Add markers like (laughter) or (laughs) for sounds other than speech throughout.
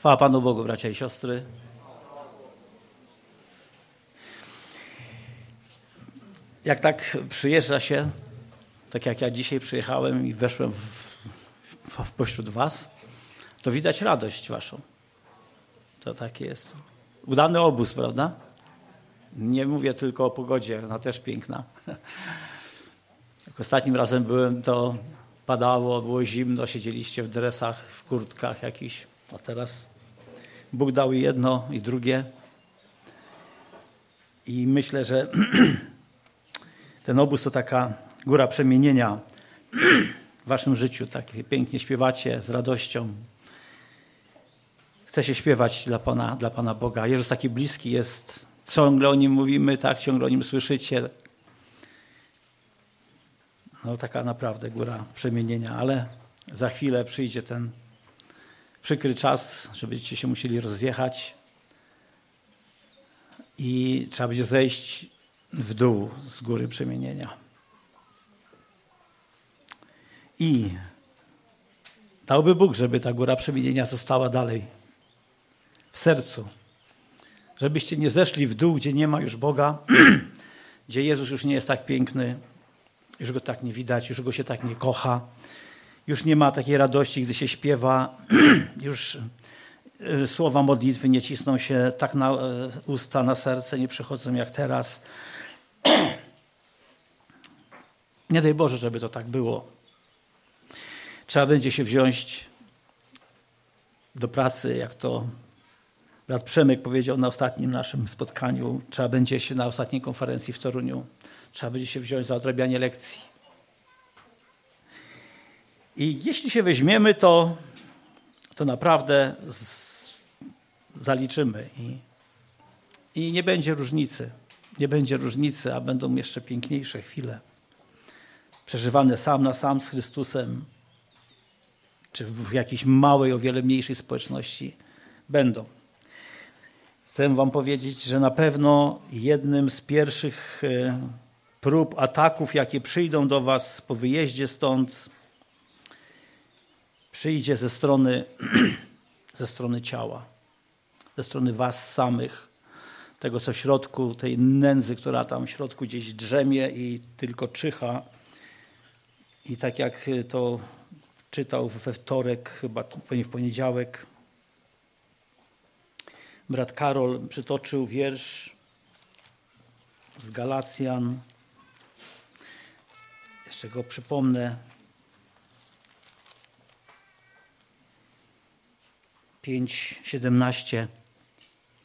Chwała Panu Bogu, bracia i siostry. Jak tak przyjeżdża się, tak jak ja dzisiaj przyjechałem i weszłem w, w, w pośród Was, to widać radość Waszą. To tak jest. Udany obóz, prawda? Nie mówię tylko o pogodzie, ona też piękna. (laughs) Jak ostatnim razem byłem, to padało, było zimno, siedzieliście w dresach, w kurtkach jakichś, a teraz Bóg dał i jedno, i drugie. I myślę, że (clears throat) ten obóz to taka góra przemienienia w waszym życiu. Tak pięknie śpiewacie z radością. Chce się śpiewać dla Pana, dla Pana Boga. Jezus taki bliski jest. Ciągle o Nim mówimy, tak? Ciągle o Nim słyszycie. No taka naprawdę góra przemienienia, ale za chwilę przyjdzie ten przykry czas, że będziecie się musieli rozjechać i trzeba będzie zejść w dół z góry przemienienia. I dałby Bóg, żeby ta góra przemienienia została dalej w sercu. Żebyście nie zeszli w dół, gdzie nie ma już Boga, (clears throat) gdzie Jezus już nie jest tak piękny, już go tak nie widać, już go się tak nie kocha, już nie ma takiej radości, gdy się śpiewa, (clears throat) już y, słowa modlitwy nie cisną się tak na y, usta, na serce, nie przychodzą jak teraz. (clears throat) Nie daj Boże, żeby to tak było. Trzeba będzie się wziąć do pracy, jak to brat Przemek powiedział na ostatnim naszym spotkaniu. Trzeba będzie się na ostatniej konferencji w Toruniu. Trzeba będzie się wziąć za odrabianie lekcji. I jeśli się weźmiemy, to, to naprawdę z, zaliczymy i, i nie będzie różnicy. Nie będzie różnicy, a będą jeszcze piękniejsze chwile. Przeżywane sam na sam z Chrystusem, czy w jakiejś małej, o wiele mniejszej społeczności będą. Chcę Wam powiedzieć, że na pewno jednym z pierwszych e, prób ataków, jakie przyjdą do Was po wyjeździe stąd, przyjdzie ze strony, (clears throat) ze strony ciała, ze strony Was samych, tego co w środku, tej nędzy, która tam w środku gdzieś drzemie i tylko czyha. I tak jak to czytał we wtorek, chyba w poniedziałek, brat Karol przytoczył wiersz z Galacjan. Jeszcze go przypomnę. 5:17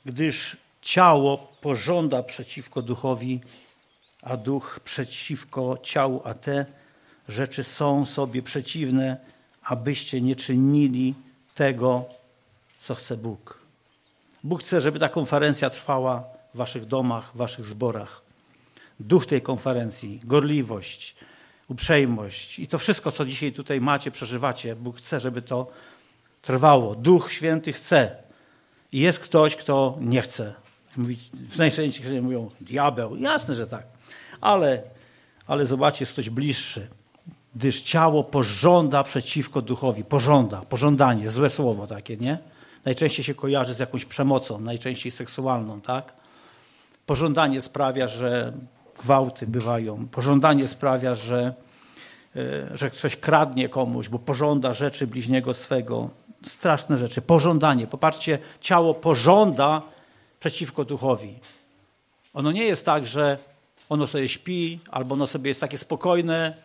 Gdyż ciało pożąda przeciwko duchowi, a duch przeciwko ciału, a te rzeczy są sobie przeciwne, abyście nie czynili tego, co chce Bóg. Bóg chce, żeby ta konferencja trwała w waszych domach, w waszych zborach. Duch tej konferencji, gorliwość, uprzejmość i to wszystko, co dzisiaj tutaj macie, przeżywacie, Bóg chce, żeby to trwało. Duch Święty chce. I jest ktoś, kto nie chce. Mówi, najczęściej mówią diabeł. Jasne, że tak. Ale, ale zobaczcie, jest ktoś bliższy. Gdyż ciało pożąda przeciwko duchowi. Pożąda, pożądanie, złe słowo takie, nie? Najczęściej się kojarzy z jakąś przemocą, najczęściej seksualną, tak? Pożądanie sprawia, że gwałty bywają. Pożądanie sprawia, że, e, że ktoś kradnie komuś, bo pożąda rzeczy bliźniego swego straszne rzeczy. Pożądanie. Popatrzcie, ciało pożąda przeciwko duchowi. Ono nie jest tak, że ono sobie śpi, albo ono sobie jest takie spokojne.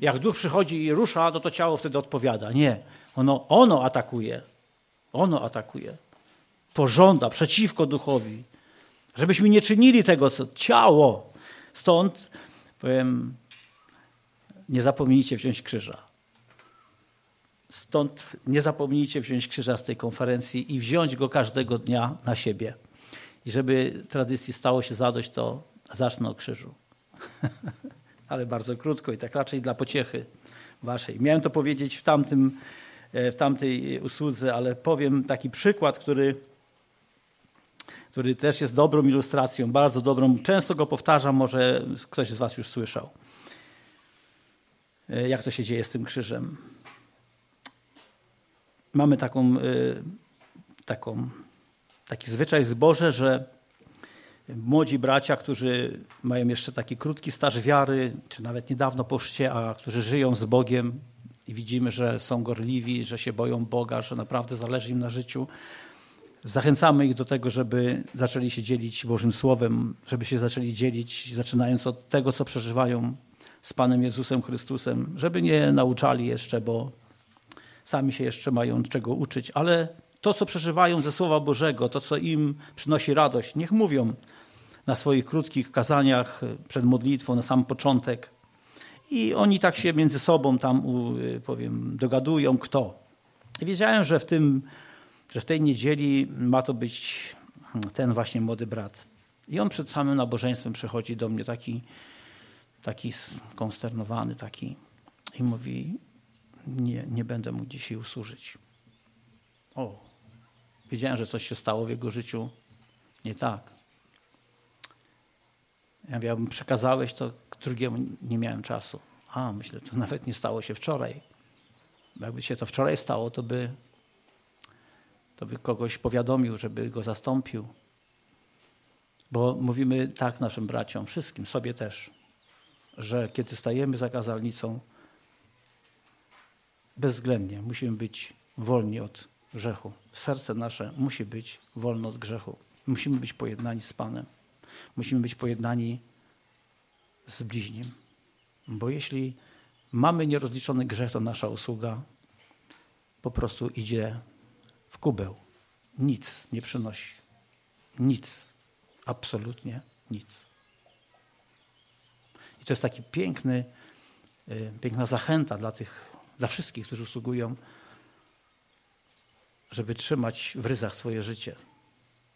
Jak duch przychodzi i rusza, to to ciało wtedy odpowiada. Nie. Ono, ono atakuje. Ono atakuje. Pożąda przeciwko duchowi. Żebyśmy nie czynili tego, co ciało. Stąd powiem, nie zapomnijcie wziąć krzyża. Stąd nie zapomnijcie wziąć krzyża z tej konferencji i wziąć go każdego dnia na siebie. I żeby tradycji stało się zadość, to zacznę o krzyżu. (laughs) Ale bardzo krótko i tak raczej dla pociechy waszej. Miałem to powiedzieć w, tamtym, e, w tamtej usłudze, ale powiem taki przykład, który, który też jest dobrą ilustracją, bardzo dobrą. Często go powtarzam, może ktoś z was już słyszał. E, jak to się dzieje z tym krzyżem mamy taką y, taką, taki zwyczaj zboże, że młodzi bracia, którzy mają jeszcze taki krótki staż wiary, czy nawet niedawno po chrzcie, a którzy żyją z Bogiem i widzimy, że są gorliwi, że się boją Boga, że naprawdę zależy im na życiu, Zachęcamy ich do tego, żeby zaczęli się dzielić Bożym Słowem, żeby się zaczęli dzielić, zaczynając od tego, co przeżywają z Panem Jezusem Chrystusem, żeby nie nauczali jeszcze, bo sami się jeszcze mają czego uczyć, ale to, co przeżywają ze Słowa Bożego, to, co im przynosi radość, niech mówią na swoich krótkich kazaniach przed modlitwą, na sam początek. I oni tak się między sobą tam, powiem, dogadują, kto. Wiedziałem, że w tym że w tej niedzieli ma to być ten właśnie młody brat. I on przed samym nabożeństwem przychodzi do mnie taki, taki skonsternowany, taki i mówi, nie, nie będę mu dzisiaj usłużyć. O, wiedziałem, że coś się stało w jego życiu nie tak. Ja mówię, przekazałeś to drugiemu, nie miałem czasu. A, myślę, to (laughs) nawet nie stało się wczoraj. Jakby się to wczoraj stało, to by to by kogoś powiadomił, żeby go zastąpił. Bo mówimy tak naszym braciom, wszystkim, sobie też, że kiedy stajemy za kazalnicą, bezwzględnie musimy być wolni od grzechu. Serce nasze musi być wolne od grzechu. Musimy być pojednani z Panem. Musimy być pojednani z bliźnim. Bo jeśli mamy nierozliczony grzech, to nasza usługa po prostu idzie w kubeł. Nic nie przynosi. Nic. Absolutnie nic. I to jest taki piękny, y, piękna zachęta dla tych, dla wszystkich, którzy usługują, żeby trzymać w ryzach swoje życie.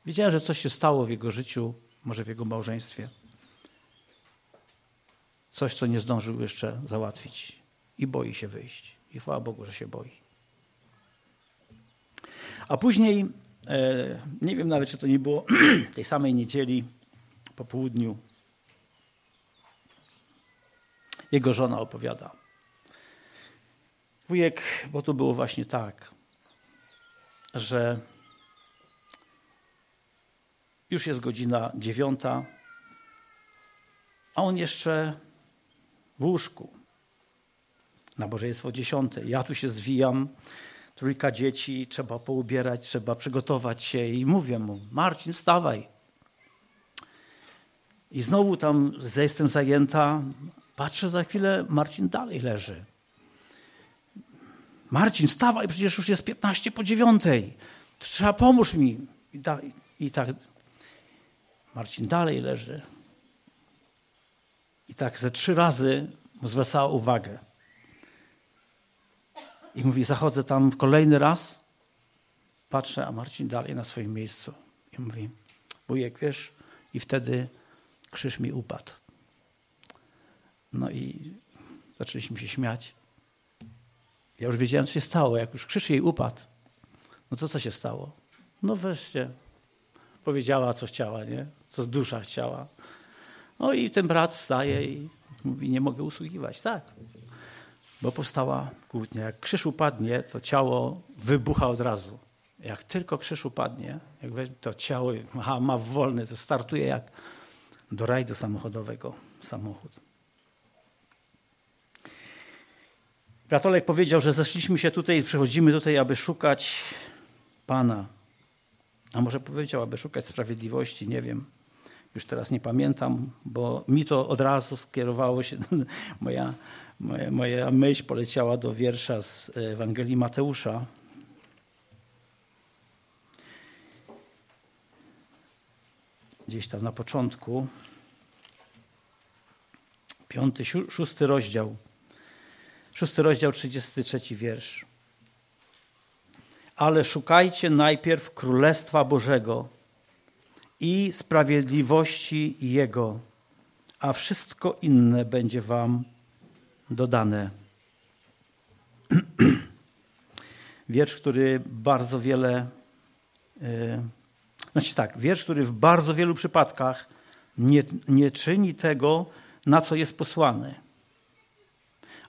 Wiedziałem, że coś się stało w jego życiu, może w jego małżeństwie. Coś, co nie zdążył jeszcze załatwić. I boi się wyjść. I chwała Bogu, że się boi. A później, e, nie wiem nawet, czy to nie było (clears throat) tej samej niedzieli po południu, jego żona opowiada. Wujek, bo to było właśnie tak, że już jest godzina dziewiąta, a on jeszcze w łóżku. Nabożeństwo dziesiąte. Ja tu się zwijam, trójka dzieci, trzeba poubierać, trzeba przygotować się i mówię mu, Marcin, wstawaj. I znowu tam jestem zajęta, patrzę za chwilę, Marcin dalej leży. Marcin, wstawaj, przecież już jest 15 po dziewiątej. Trzeba pomóż mi. I, da, I tak Marcin dalej leży. I tak ze trzy razy mu zwracała uwagę. I mówi, zachodzę tam kolejny raz, patrzę, a Marcin dalej na swoim miejscu. I mówi, wujek, wiesz, i wtedy krzyż mi upadł. No i zaczęliśmy się śmiać. Ja już wiedziałem, co się stało. Jak już krzyż jej upadł, no to co się stało? No wreszcie powiedziała, co chciała, nie? Co z dusza chciała. No i ten brat wstaje i mówi, nie mogę usługiwać. Tak, bo powstała kłótnia. Jak krzyż upadnie, to ciało wybucha od razu. Jak tylko krzyż upadnie, jak to ciało ma, ma wolny, to startuje jak do rajdu samochodowego samochód. Bratolek powiedział, że zeszliśmy się tutaj, przychodzimy tutaj, aby szukać Pana. A może powiedział, aby szukać sprawiedliwości, nie wiem. Już teraz nie pamiętam, bo mi to od razu skierowało się, (laughs) moja moja, moja myśl poleciała do wiersza z Ewangelii Mateusza. Gdzieś tam na początku. Piąty, szósty rozdział. Szósty rozdział, trzydziesty trzeci wiersz. Ale szukajcie najpierw Królestwa Bożego i sprawiedliwości Jego, a wszystko inne będzie wam dodane. (clears throat) Wiersz, który bardzo wiele, yy, znaczy tak, wiersz, który w bardzo wielu przypadkach nie, nie czyni tego, na co jest posłany.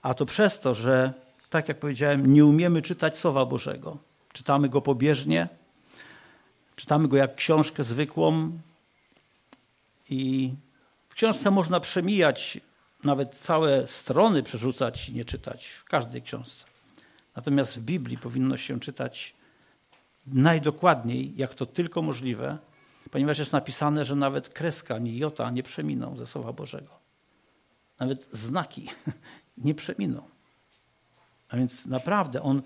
A to przez to, że, tak jak powiedziałem, nie umiemy czytać Słowa Bożego. Czytamy go pobieżnie, Czytamy go jak książkę zwykłą i w książce można przemijać, nawet całe strony przerzucać i nie czytać, w każdej książce. Natomiast w Biblii powinno się czytać najdokładniej, jak to tylko możliwe, ponieważ jest napisane, że nawet kreska ani jota nie przeminą ze Słowa Bożego. Nawet znaki nie przeminą. A więc naprawdę on,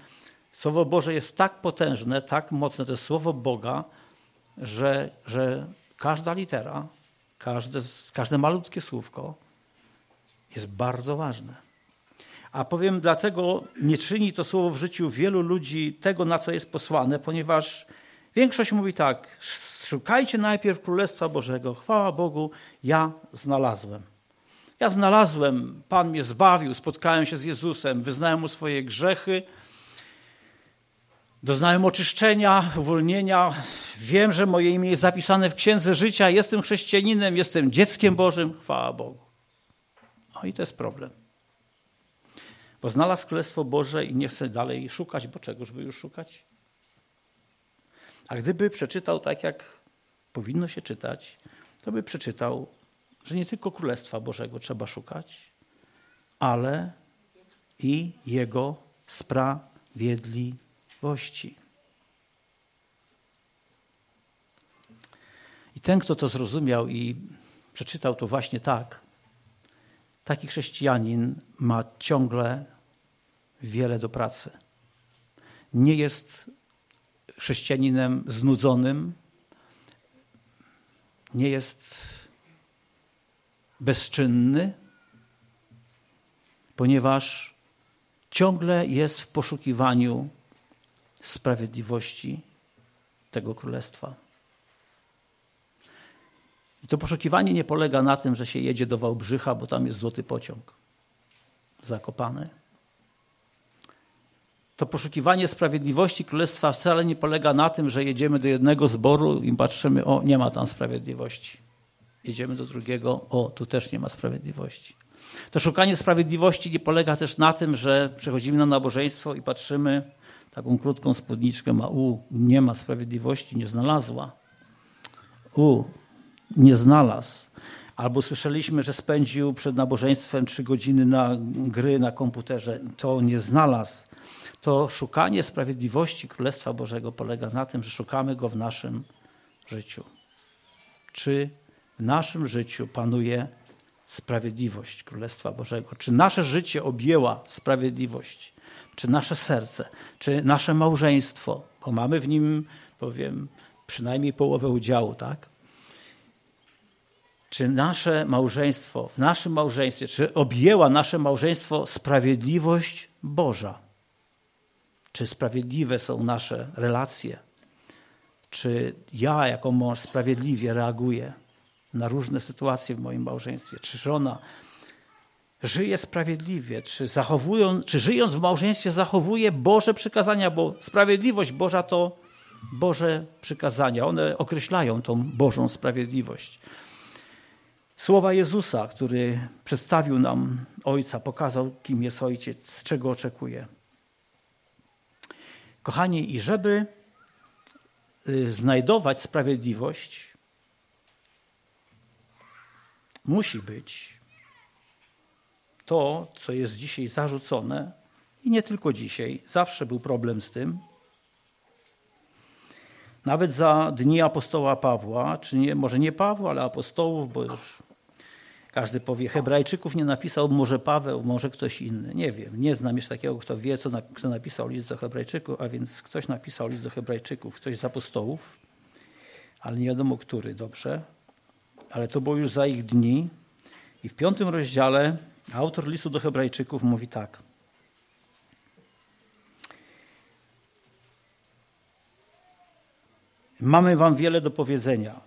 Słowo Boże jest tak potężne, tak mocne, to jest Słowo Boga, że, że każda litera, każde, każde malutkie słówko jest bardzo ważne. A powiem, dlatego nie czyni to słowo w życiu wielu ludzi tego, na co jest posłane, ponieważ większość mówi tak: szukajcie najpierw Królestwa Bożego. Chwała Bogu, ja znalazłem. Ja znalazłem, Pan mnie zbawił, spotkałem się z Jezusem, wyznałem mu swoje grzechy, doznałem oczyszczenia, uwolnienia. Wiem, że moje imię jest zapisane w Księdze Życia, jestem chrześcijaninem, jestem dzieckiem Bożym, chwała Bogu. No i to jest problem. Bo znalazł Królestwo Boże i nie chce dalej szukać, bo czegoż by już szukać? A gdyby przeczytał tak, jak powinno się czytać, to by przeczytał, że nie tylko Królestwa Bożego trzeba szukać, ale i Jego sprawiedliwości. I ten, kto to zrozumiał i przeczytał to właśnie tak, taki chrześcijanin ma ciągle wiele do pracy. Nie jest chrześcijaninem znudzonym, nie jest bezczynny, ponieważ ciągle jest w poszukiwaniu sprawiedliwości tego królestwa. I to poszukiwanie nie polega na tym, że się jedzie do Wałbrzycha, bo tam jest złoty pociąg zakopany. To poszukiwanie sprawiedliwości królestwa wcale nie polega na tym, że jedziemy do jednego zboru i patrzymy, o, nie ma tam sprawiedliwości. Jedziemy do drugiego, o, tu też nie ma sprawiedliwości. To szukanie sprawiedliwości nie polega też na tym, że przechodzimy na nabożeństwo i patrzymy taką krótką spódniczkę, a u, nie ma sprawiedliwości, nie znalazła. U, nie znalazł. Albo słyszeliśmy, że spędził przed nabożeństwem trzy godziny na gry na komputerze. To nie znalazł. To szukanie sprawiedliwości Królestwa Bożego polega na tym, że szukamy go w naszym życiu. Czy w naszym życiu panuje sprawiedliwość Królestwa Bożego? Czy nasze życie objęła sprawiedliwość? Czy nasze serce? Czy nasze małżeństwo? Bo mamy w nim, powiem, przynajmniej połowę udziału, tak? czy nasze małżeństwo, w naszym małżeństwie, czy objęła nasze małżeństwo sprawiedliwość Boża? Czy sprawiedliwe są nasze relacje? Czy ja jako mąż sprawiedliwie reaguję na różne sytuacje w moim małżeństwie? Czy żona żyje sprawiedliwie? Czy, zachowują, czy żyjąc w małżeństwie zachowuje Boże przykazania? Bo sprawiedliwość Boża to Boże przykazania. One określają tą Bożą sprawiedliwość. Słowa Jezusa, który przedstawił nam Ojca, pokazał, kim jest Ojciec, czego oczekuje. Kochani, i żeby y, znajdować sprawiedliwość, musi być to, co jest dzisiaj zarzucone, i nie tylko dzisiaj, zawsze był problem z tym. Nawet za dni apostoła Pawła, czy nie, może nie Pawła, ale apostołów, bo już każdy powie, Hebrajczyków nie napisał może Paweł, może ktoś inny. Nie wiem, nie znam jeszcze takiego, kto wie, co, kto napisał list do Hebrajczyków, a więc ktoś napisał list do Hebrajczyków, ktoś z apostołów, ale nie wiadomo który, dobrze. Ale to było już za ich dni. I w piątym rozdziale autor listu do Hebrajczyków mówi tak. Mamy wam wiele do powiedzenia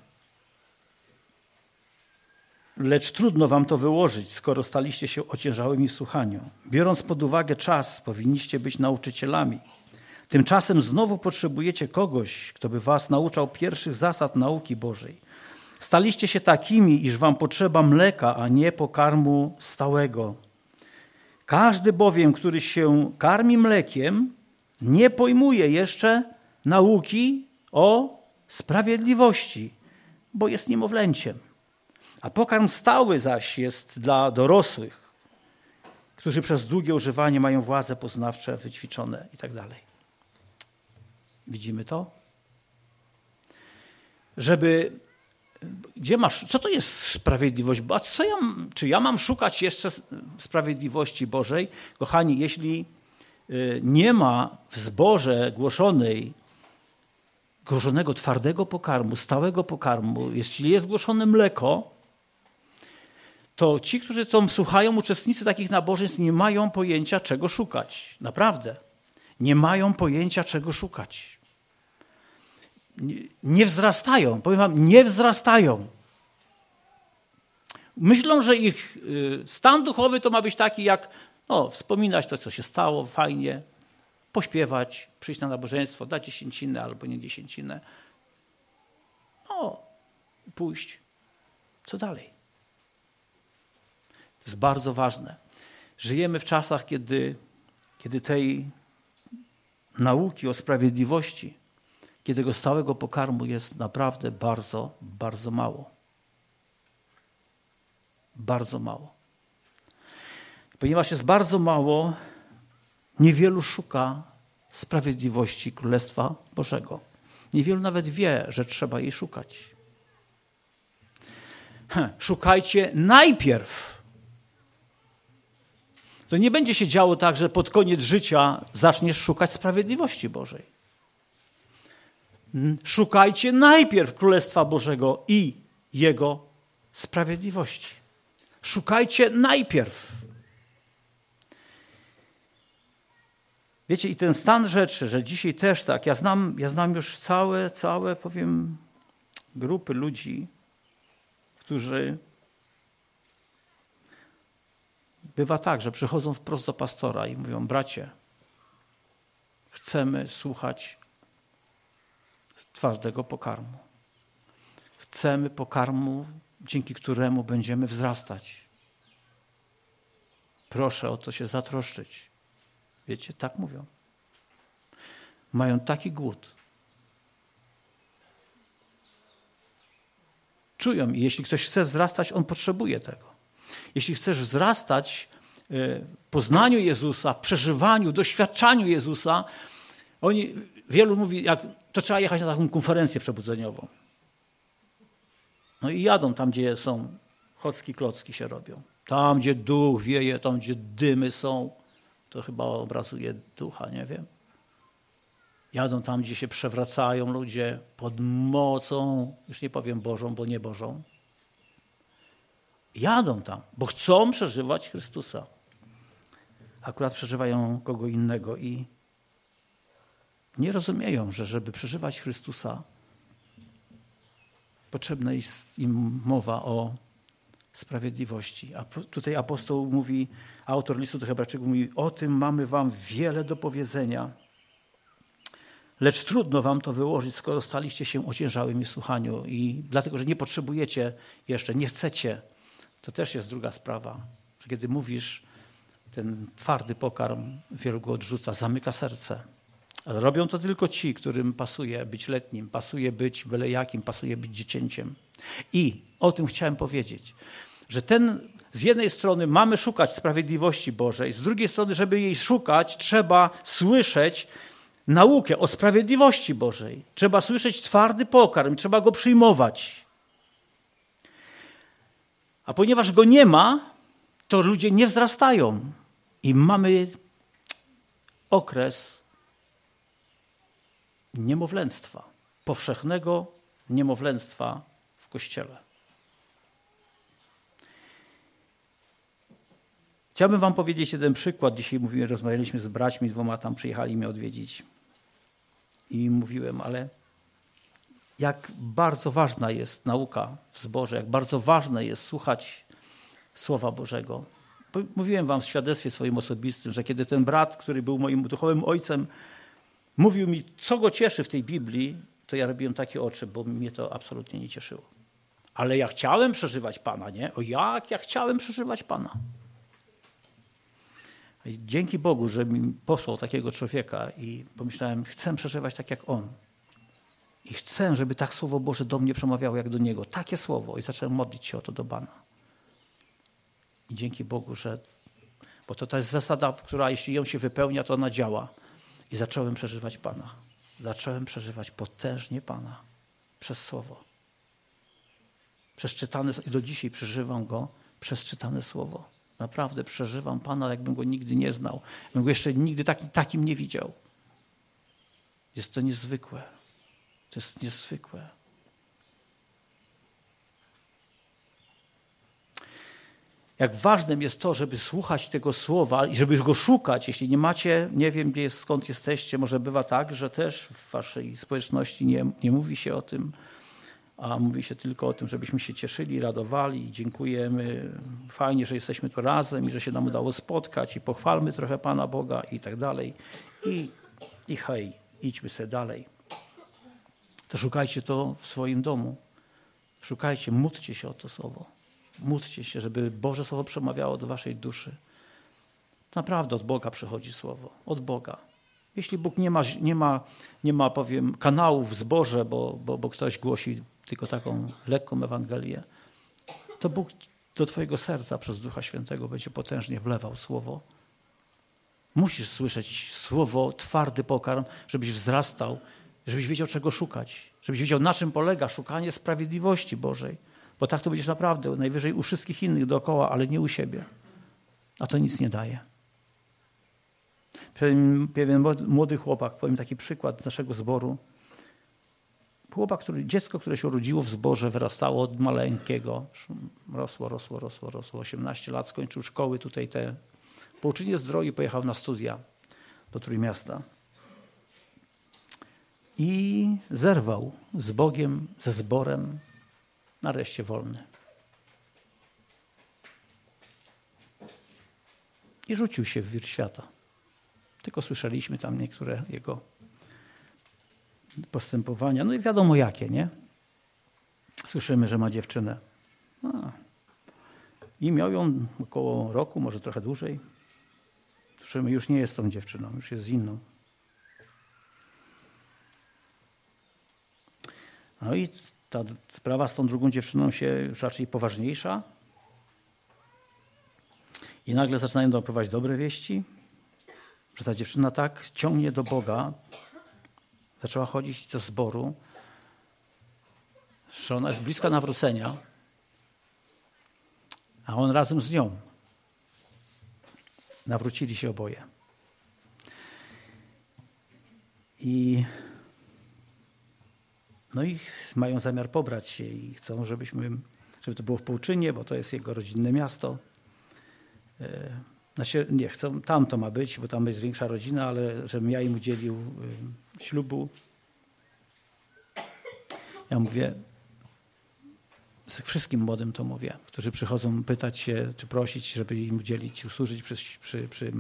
lecz trudno wam to wyłożyć, skoro staliście się ociężałymi w słuchaniu. Biorąc pod uwagę czas, powinniście być nauczycielami. Tymczasem znowu potrzebujecie kogoś, kto by was nauczał pierwszych zasad nauki Bożej. Staliście się takimi, iż wam potrzeba mleka, a nie pokarmu stałego. Każdy bowiem, który się karmi mlekiem, nie pojmuje jeszcze nauki o sprawiedliwości, bo jest niemowlęciem. A pokarm stały zaś jest dla dorosłych, którzy przez długie używanie mają władze poznawcze wyćwiczone i tak. Widzimy to? Żeby gdzie masz, co to jest sprawiedliwość? A co ja, czy ja mam szukać jeszcze sprawiedliwości Bożej? Kochani, jeśli y, nie ma w zborze głoszonej głoszonego twardego pokarmu, stałego pokarmu, jeśli jest głoszone mleko, to ci, którzy to słuchają, uczestnicy takich nabożeństw, nie mają pojęcia, czego szukać. Naprawdę. Nie mają pojęcia, czego szukać. Nie, wzrastają. Powiem wam, nie wzrastają. Myślą, że ich y, stan duchowy to ma być taki, jak no, wspominać to, co się stało, fajnie, pośpiewać, przyjść na nabożeństwo, dać dziesięcinę albo nie dziesięcinę. No, pójść. Co dalej? To jest bardzo ważne. Żyjemy w czasach, kiedy, kiedy tej nauki o sprawiedliwości, kiedy tego stałego pokarmu jest naprawdę bardzo, bardzo mało. Bardzo mało. Ponieważ jest bardzo mało, Niewielu szuka sprawiedliwości Królestwa Bożego. Niewielu nawet wie, że trzeba jej szukać. Szukajcie najpierw. To nie będzie się działo tak, że pod koniec życia zaczniesz szukać sprawiedliwości Bożej. Szukajcie najpierw Królestwa Bożego i Jego sprawiedliwości. Szukajcie najpierw. Wiecie, i ten stan rzeczy, że dzisiaj też tak, ja znam, ja znam już całe, całe, powiem, grupy ludzi, którzy bywa tak, że przychodzą wprost do pastora i mówią: Bracie, chcemy słuchać twardego pokarmu. Chcemy pokarmu, dzięki któremu będziemy wzrastać. Proszę o to się zatroszczyć. Wiecie, tak mówią. Mają taki głód. Czują i jeśli ktoś chce wzrastać, on potrzebuje tego. Jeśli chcesz wzrastać w poznaniu Jezusa, w przeżywaniu, doświadczaniu Jezusa, oni, wielu mówi, jak, to trzeba jechać na taką konferencję przebudzeniową. No i jadą tam, gdzie są chocki, klocki się robią. Tam, gdzie duch wieje, tam, gdzie dymy są. To chyba obrazuje ducha, nie wiem. Jadą tam, gdzie się przewracają ludzie pod mocą, już nie powiem Bożą, bo nie Bożą. Jadą tam, bo chcą przeżywać Chrystusa. Akurat przeżywają kogo innego i nie rozumieją, że żeby przeżywać Chrystusa, potrzebna jest im mowa o sprawiedliwości. A tutaj apostoł mówi, autor listu do Hebrajczyków mówi, o tym mamy wam wiele do powiedzenia, lecz trudno wam to wyłożyć, skoro staliście się ociężałymi w słuchaniu i dlatego, że nie potrzebujecie jeszcze, nie chcecie. To też jest druga sprawa, że kiedy mówisz, ten twardy pokarm wielu go odrzuca, zamyka serce. Ale robią to tylko ci, którym pasuje być letnim, pasuje być byle jakim, pasuje być dziecięciem. I o tym chciałem powiedzieć, że ten z jednej strony mamy szukać sprawiedliwości Bożej, z drugiej strony, żeby jej szukać, trzeba słyszeć naukę o sprawiedliwości Bożej. Trzeba słyszeć twardy pokarm, trzeba go przyjmować. A ponieważ go nie ma, to ludzie nie wzrastają. I mamy okres niemowlęctwa, powszechnego niemowlęctwa w Kościele. Chciałbym wam powiedzieć jeden przykład. Dzisiaj mówiłem, rozmawialiśmy z braćmi, dwoma tam przyjechali mnie odwiedzić. I mówiłem, ale jak bardzo ważna jest nauka w zborze, jak bardzo ważne jest słuchać Słowa Bożego. Mówiłem wam w świadectwie swoim osobistym, że kiedy ten brat, który był moim duchowym ojcem, mówił mi, co go cieszy w tej Biblii, to ja robiłem takie oczy, bo mnie to absolutnie nie cieszyło. Ale ja chciałem przeżywać Pana, nie? O jak ja chciałem przeżywać Pana. I dzięki Bogu, że mi posłał takiego człowieka i pomyślałem, chcę przeżywać tak jak on. I chcę, żeby tak Słowo Boże do mnie przemawiało jak do Niego. Takie Słowo. I zacząłem modlić się o to do Pana. I dzięki Bogu, że... Bo to, to jest zasada, która jeśli ją się wypełnia, to ona działa. I zacząłem przeżywać Pana. Zacząłem przeżywać potężnie Pana przez Słowo. Przez czytane, i do dzisiaj przeżywam Go przez czytane Słowo. Naprawdę przeżywam Pana, jakbym Go nigdy nie znał. Jakbym Go jeszcze nigdy taki, takim nie widział. Jest to niezwykłe. To jest niezwykłe. Jak ważnym jest to, żeby słuchać tego słowa i żeby go szukać. Jeśli nie macie, nie wiem gdzie jest, skąd jesteście, może bywa tak, że też w waszej społeczności nie, nie mówi się o tym, a mówi się tylko o tym, żebyśmy się cieszyli, radowali dziękujemy. Fajnie, że jesteśmy tu razem i że się nam udało spotkać i pochwalmy trochę Pana Boga i tak dalej. I, i hej, idźmy sobie dalej. To szukajcie to w swoim domu. Szukajcie, módlcie się o to słowo. Módlcie się, żeby Boże Słowo przemawiało do waszej duszy. Naprawdę od Boga przychodzi Słowo. Od Boga. Jeśli Bóg nie ma, nie ma, nie ma powiem, kanałów w zborze, bo, bo, bo ktoś głosi tylko taką lekką Ewangelię, to Bóg do twojego serca przez Ducha Świętego będzie potężnie wlewał Słowo. Musisz słyszeć Słowo, twardy pokarm, żebyś wzrastał, żebyś wiedział, czego szukać, żebyś wiedział, na czym polega szukanie sprawiedliwości Bożej. Bo tak to będziesz naprawdę najwyżej u wszystkich innych dookoła, ale nie u siebie. A to nic nie daje. Pewien młody chłopak, powiem taki przykład z naszego zboru. Chłopak, który, dziecko, które się urodziło w zborze, wyrastało od maleńkiego. Rosło, rosło, rosło, rosło. 18 lat, skończył szkoły tutaj te. Po uczynie z drogi pojechał na studia do Trójmiasta. I zerwał z Bogiem, ze zborem, nareszcie wolny. I rzucił się w wir świata. Tylko słyszeliśmy tam niektóre jego postępowania. No i wiadomo jakie, nie? Słyszymy, że ma dziewczynę. I miał ją około roku, może trochę dłużej. Słyszymy, już nie jest tą dziewczyną, już jest z inną. No i ta sprawa z tą drugą dziewczyną się już raczej poważniejsza. I nagle zaczynają dopływać dobre wieści, że ta dziewczyna tak ciągnie do Boga, zaczęła chodzić do zboru, że ona jest bliska nawrócenia, a on razem z nią. Nawrócili się oboje. I no i mają zamiar pobrać się i chcą, żebyśmy, żeby to było w Połczynie, bo to jest jego rodzinne miasto. E, znaczy, nie, chcą, tam to ma być, bo tam jest większa rodzina, ale żebym ja im udzielił e, ślubu. Ja mówię, wszystkim młodym to mówię, którzy przychodzą pytać się, czy prosić, żeby im udzielić, usłużyć przy, przy, przy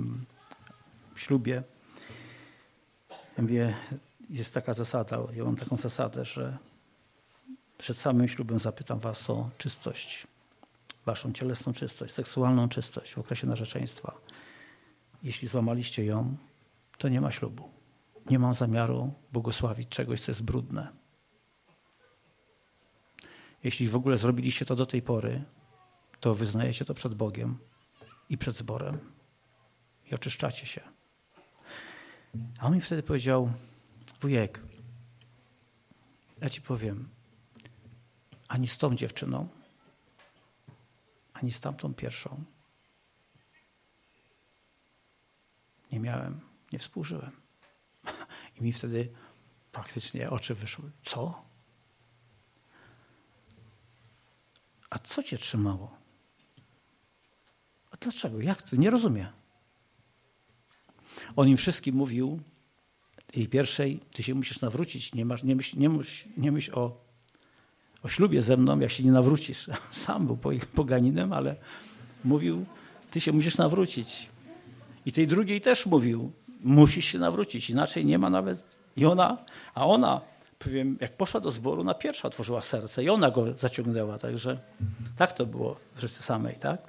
ślubie. Ja mówię, jest taka zasada, ja mam taką zasadę, że przed samym ślubem zapytam was o czystość, waszą cielesną czystość, seksualną czystość w okresie narzeczeństwa. Jeśli złamaliście ją, to nie ma ślubu. Nie mam zamiaru błogosławić czegoś, co jest brudne. Jeśli w ogóle zrobiliście to do tej pory, to wyznajecie to przed Bogiem i przed zborem i oczyszczacie się. A on mi wtedy powiedział, wujek, ja ci powiem, ani z tą dziewczyną, ani z tamtą pierwszą nie miałem, nie współżyłem. (laughs) I mi wtedy praktycznie oczy wyszły. Co? A co cię trzymało? A dlaczego? Jak to? Nie rozumiem. On im wszystkim mówił, tej pierwszej, ty się musisz nawrócić, nie, masz, nie, myśl, nie, myśl, nie myśl o, o ślubie ze mną, jak się nie nawrócisz. (laughs) Sam był poganinem, ale mówił, ty się musisz nawrócić. I tej drugiej też mówił, musisz się nawrócić, inaczej nie ma nawet. I ona, a ona, powiem, jak poszła do zboru, na pierwsza otworzyła serce i ona go zaciągnęła, także tak to było w rzeczy samej, tak?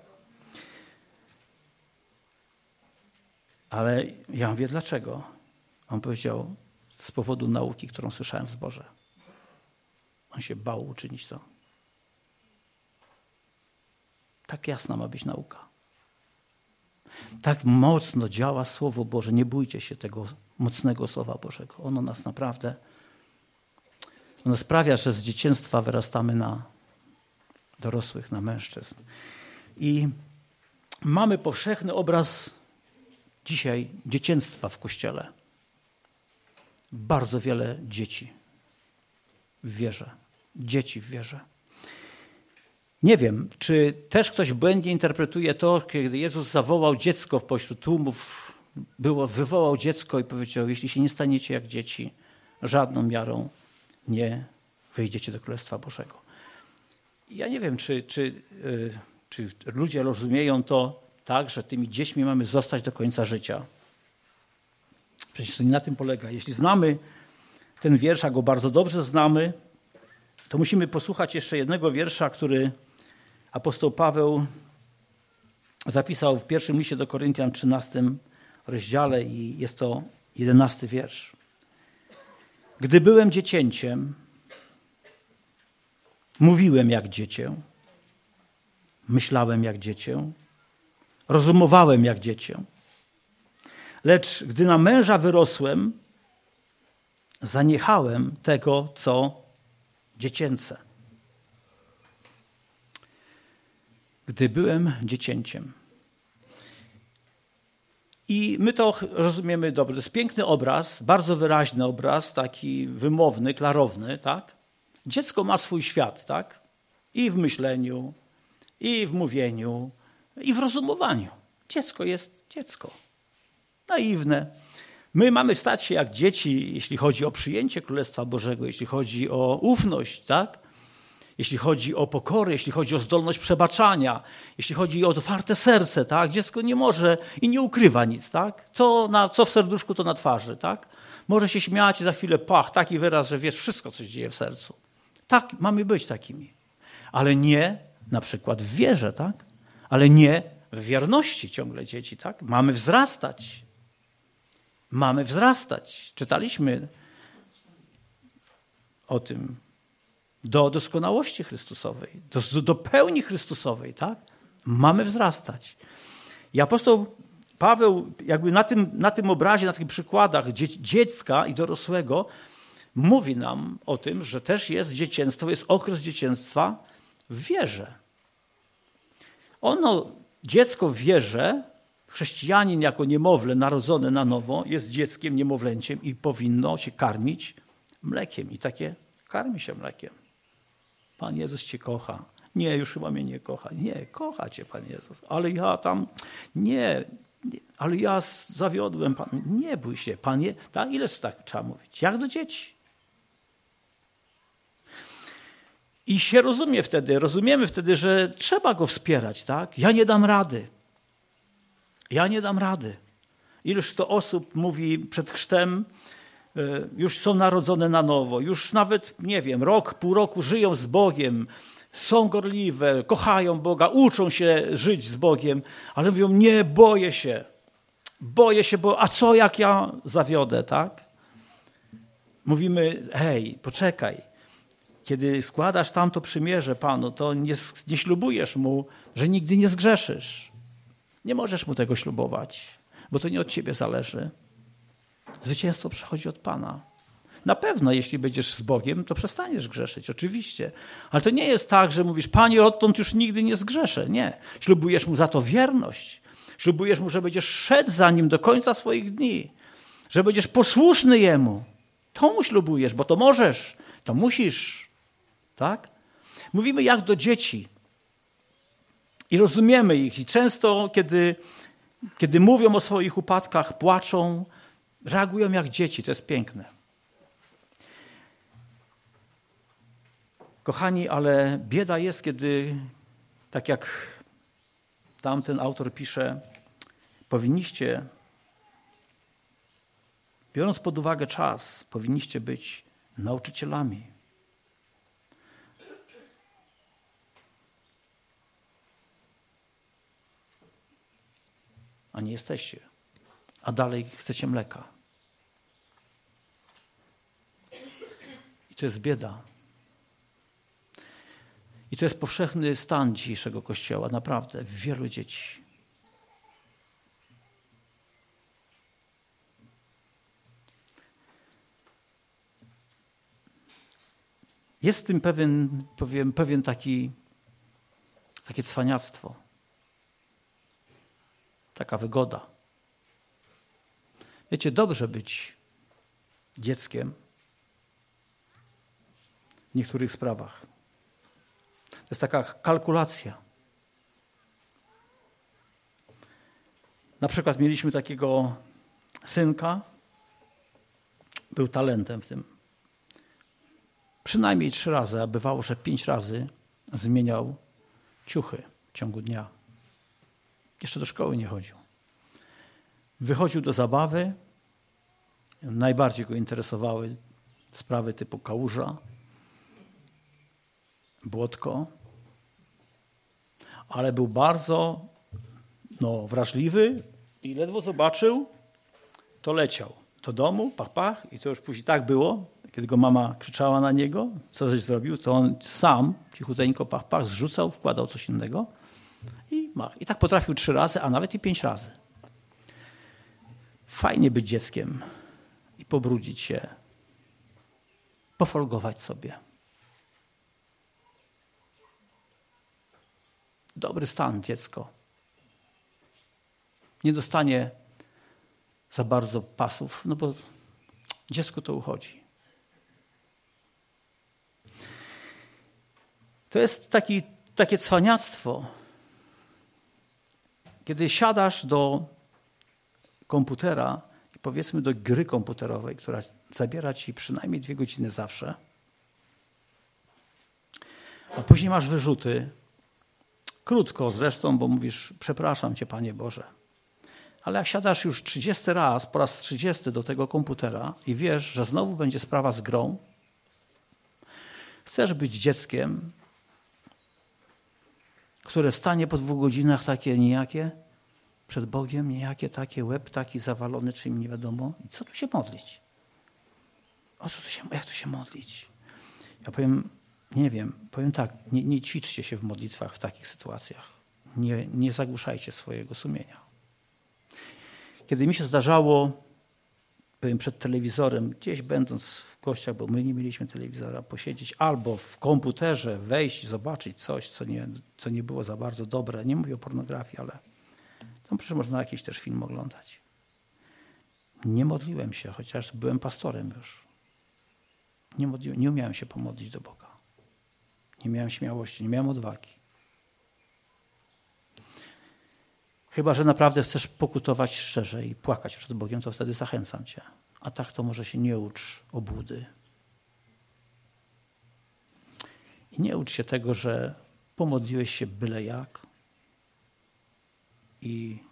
Ale ja mówię, dlaczego? On powiedział, z powodu nauki, którą słyszałem w zborze. On się bał uczynić to. Tak jasna ma być nauka. Tak mocno działa Słowo Boże. Nie bójcie się tego mocnego Słowa Bożego. Ono nas naprawdę, ono sprawia, że z dzieciństwa wyrastamy na dorosłych, na mężczyzn. I mamy powszechny obraz dzisiaj dzieciństwa w Kościele. Bardzo wiele dzieci w wierze. Dzieci w wierze. Nie wiem, czy też ktoś błędnie interpretuje to, kiedy Jezus zawołał dziecko w pośród tłumów, było, wywołał dziecko i powiedział, jeśli się nie staniecie jak dzieci, żadną miarą nie wyjdziecie do Królestwa Bożego. Ja nie wiem, czy, czy, yy, czy ludzie rozumieją to tak, że tymi dziećmi mamy zostać do końca życia. Przecież to nie na tym polega. Jeśli znamy ten wiersz, a go bardzo dobrze znamy, to musimy posłuchać jeszcze jednego wiersza, który apostoł Paweł zapisał w pierwszym liście do Koryntian 13 rozdziale i jest to jedenasty wiersz. Gdy byłem dziecięciem, mówiłem jak dziecię, myślałem jak dziecię, rozumowałem jak dziecię. Lecz gdy na męża wyrosłem, zaniechałem tego, co dziecięce. Gdy byłem dziecięciem. I my to rozumiemy dobrze. To jest piękny obraz, bardzo wyraźny obraz, taki wymowny, klarowny, tak? Dziecko ma swój świat, tak? I w myśleniu, i w mówieniu, i w rozumowaniu. Dziecko jest dziecko. Naiwne. My mamy stać się jak dzieci, jeśli chodzi o przyjęcie Królestwa Bożego, jeśli chodzi o ufność, tak? Jeśli chodzi o pokorę, jeśli chodzi o zdolność przebaczania, jeśli chodzi o otwarte serce, tak? Dziecko nie może i nie ukrywa nic, tak? Co, na, co w serduszku, to na twarzy, tak? Może się śmiać i za chwilę pach, taki wyraz, że wiesz wszystko, co się dzieje w sercu. Tak, mamy być takimi. Ale nie na przykład w wierze, tak? Ale nie w wierności ciągle dzieci, tak? Mamy wzrastać. Mamy wzrastać. Czytaliśmy o tym do doskonałości Chrystusowej, do, do pełni Chrystusowej, tak? Mamy wzrastać. I apostoł Paweł jakby na tym, na tym obrazie, na tych przykładach dziecka i dorosłego mówi nam o tym, że też jest dzieciństwo, jest okres dzieciństwa w wierze. Ono, dziecko w wierze, chrześcijanin jako niemowlę narodzone na nowo, jest dzieckiem, niemowlęciem i powinno się karmić mlekiem. I takie karmi się mlekiem. Pan Jezus cię kocha. Nie, już chyba mnie nie kocha. Nie, kocha cię Pan Jezus. Ale ja tam, nie, nie ale ja zawiodłem Pan. Nie bój się, Panie. Tak, ileż tak trzeba mówić? Jak do dzieci. I się rozumie wtedy, rozumiemy wtedy, że trzeba go wspierać, tak? Ja nie dam rady. Ja nie dam rady. Ileż to osób mówi przed chrztem, e, już są narodzone na nowo, już nawet, nie wiem, rok, pół roku żyją z Bogiem, są gorliwe, kochają Boga, uczą się żyć z Bogiem, ale mówią, nie, boję się. Boję się, bo a co jak ja zawiodę, tak? Mówimy, hej, poczekaj. Kiedy składasz tamto przymierze Panu, to nie, nie ślubujesz Mu, że nigdy nie zgrzeszysz. Nie możesz Mu tego ślubować, bo to nie od Ciebie zależy. Zwycięstwo przychodzi od Pana. Na pewno, jeśli będziesz z Bogiem, to przestaniesz grzeszyć, oczywiście. Ale to nie jest tak, że mówisz, Panie, odtąd już nigdy nie zgrzeszę. Nie. Ślubujesz Mu za to wierność. Ślubujesz Mu, że będziesz szedł za Nim do końca swoich dni. Że będziesz posłuszny Jemu. To Mu ślubujesz, bo to możesz, to musisz. Tak? Mówimy jak do dzieci. I rozumiemy ich. I często, kiedy, kiedy mówią o swoich upadkach, płaczą, reagują jak dzieci. To jest piękne. Kochani, ale bieda jest, kiedy, tak jak tamten autor pisze, powinniście, biorąc pod uwagę czas, powinniście być nauczycielami. A nie jesteście. A dalej chcecie mleka. I to jest bieda. I to jest powszechny stan dzisiejszego Kościoła, naprawdę, wielu dzieci. Jest w tym pewien, powiem, pewien taki, takie cwaniactwo, taka wygoda. Wiecie, dobrze być dzieckiem w niektórych sprawach. To jest taka kalkulacja. Na przykład mieliśmy takiego synka, był talentem w tym. Przynajmniej trzy razy, a bywało, że pięć razy zmieniał ciuchy w ciągu dnia. Jeszcze do szkoły nie chodził. Wychodził do zabawy. Najbardziej go interesowały sprawy typu kałuża, błotko, ale był bardzo no, wrażliwy i ledwo zobaczył, to leciał do domu, pach, pach i to już później tak było, kiedy go mama krzyczała na niego, co żeś zrobił, to on sam cichuteńko pach, pach zrzucał, wkładał coś innego i mach. I tak potrafił trzy razy, a nawet i pięć razy. Fajnie być dzieckiem i pobrudzić się, pofolgować sobie. Dobry stan dziecko. Nie dostanie za bardzo pasów, no bo dziecku to uchodzi. To jest taki, takie cwaniactwo, kiedy siadasz do komputera powiedzmy do gry komputerowej, która zabiera ci przynajmniej dwie godziny zawsze, a później masz wyrzuty, krótko zresztą, bo mówisz, przepraszam cię, Panie Boże. Ale jak siadasz już 30 raz, po raz 30 do tego komputera i wiesz, że znowu będzie sprawa z grą, chcesz być dzieckiem, które stanie po dwóch godzinach takie nijakie, przed Bogiem, niejakie takie, łeb taki zawalony, czym nie wiadomo. I co tu się modlić? O co tu się, jak tu się modlić? Ja powiem, nie wiem, powiem tak, nie, nie ćwiczcie się w modlitwach w takich sytuacjach. Nie, nie zagłuszajcie swojego sumienia. Kiedy mi się zdarzało, powiem przed telewizorem, gdzieś będąc w gościach, bo my nie mieliśmy telewizora, posiedzieć albo w komputerze, wejść, zobaczyć coś, co nie, co nie było za bardzo dobre. Nie mówię o pornografii, ale tam przecież można jakiś też film oglądać. Nie modliłem się, chociaż byłem pastorem już. Nie, modliłem, nie umiałem się pomodlić do Boga. Nie miałem śmiałości, nie miałem odwagi. Chyba, że naprawdę chcesz pokutować szczerze i płakać przed Bogiem, to wtedy zachęcam cię. A tak to może się nie ucz obłudy. I nie ucz się tego, że pomodliłeś się byle jak i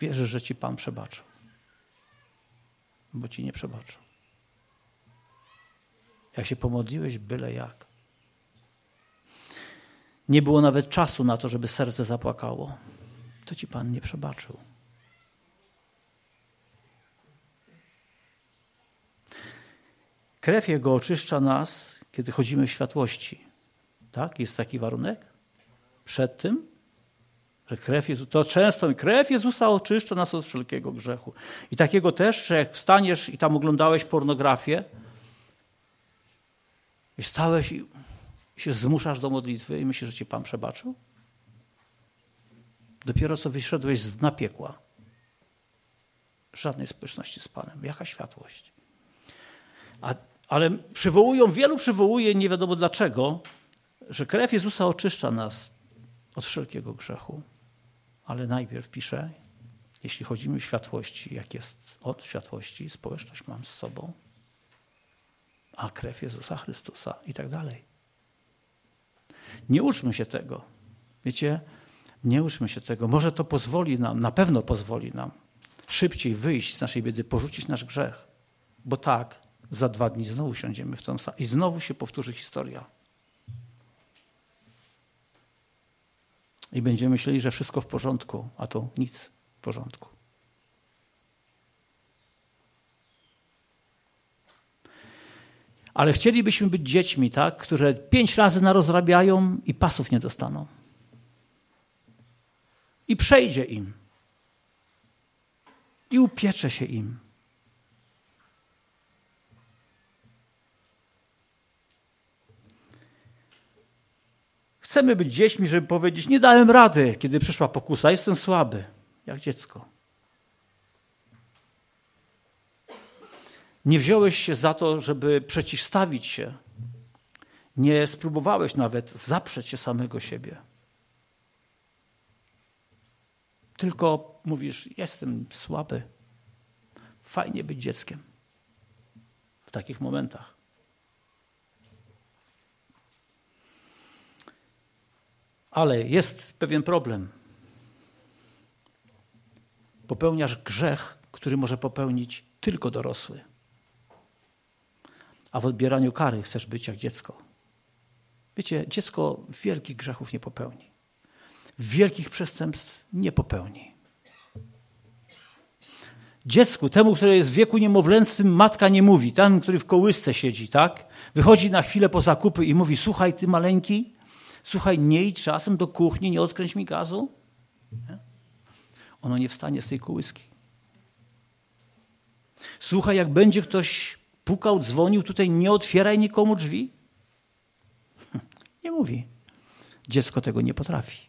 wierzysz, że ci Pan przebaczył. Bo ci nie przebaczył. Jak się pomodliłeś byle jak. Nie było nawet czasu na to, żeby serce zapłakało. To ci Pan nie przebaczył. Krew Jego oczyszcza nas, kiedy chodzimy w światłości. Tak? Jest taki warunek? Przed tym, że krew to często krew Jezusa oczyszcza nas od wszelkiego grzechu. I takiego też, że jak wstaniesz i tam oglądałeś pornografię, i stałeś i się zmuszasz do modlitwy i myślisz, że ci Pan przebaczył? Dopiero co wyszedłeś z dna piekła. Żadnej spójności z Panem. Jaka światłość. A, ale przywołują, wielu przywołuje, nie wiadomo dlaczego, że krew Jezusa oczyszcza nas od wszelkiego grzechu. Ale najpierw pisze, jeśli chodzimy w światłości, jak jest od światłości, społeczność mam z sobą, a krew Jezusa Chrystusa i tak dalej. Nie uczmy się tego. Wiecie, nie uczmy się tego. Może to pozwoli nam, na pewno pozwoli nam szybciej wyjść z naszej biedy, porzucić nasz grzech. Bo tak, za dwa dni znowu siądziemy w tą salę i znowu się powtórzy historia. I będziemy myśleli, że wszystko w porządku, a to nic w porządku. Ale chcielibyśmy być dziećmi, tak, które pięć razy narozrabiają i pasów nie dostaną. I przejdzie im. I upiecze się im. Chcemy być dziećmi, żeby powiedzieć: Nie dałem rady, kiedy przyszła pokusa, jestem słaby, jak dziecko. Nie wziąłeś się za to, żeby przeciwstawić się. Nie spróbowałeś nawet zaprzeć się samego siebie. Tylko mówisz: Jestem słaby. Fajnie być dzieckiem w takich momentach. Ale jest pewien problem. Popełniasz grzech, który może popełnić tylko dorosły. A w odbieraniu kary chcesz być jak dziecko. Wiecie, dziecko wielkich grzechów nie popełni. Wielkich przestępstw nie popełni. Dziecku, temu, które jest w wieku niemowlęcym, matka nie mówi. Ten, który w kołysce siedzi, tak? Wychodzi na chwilę po zakupy i mówi: Słuchaj, ty maleńki, Słuchaj, nie idź czasem do kuchni, nie odkręć mi gazu. Nie? Ono nie wstanie z tej kołyski. Słuchaj, jak będzie ktoś pukał, dzwonił, tutaj nie otwieraj nikomu drzwi. (laughs) Nie mówi. Dziecko tego nie potrafi.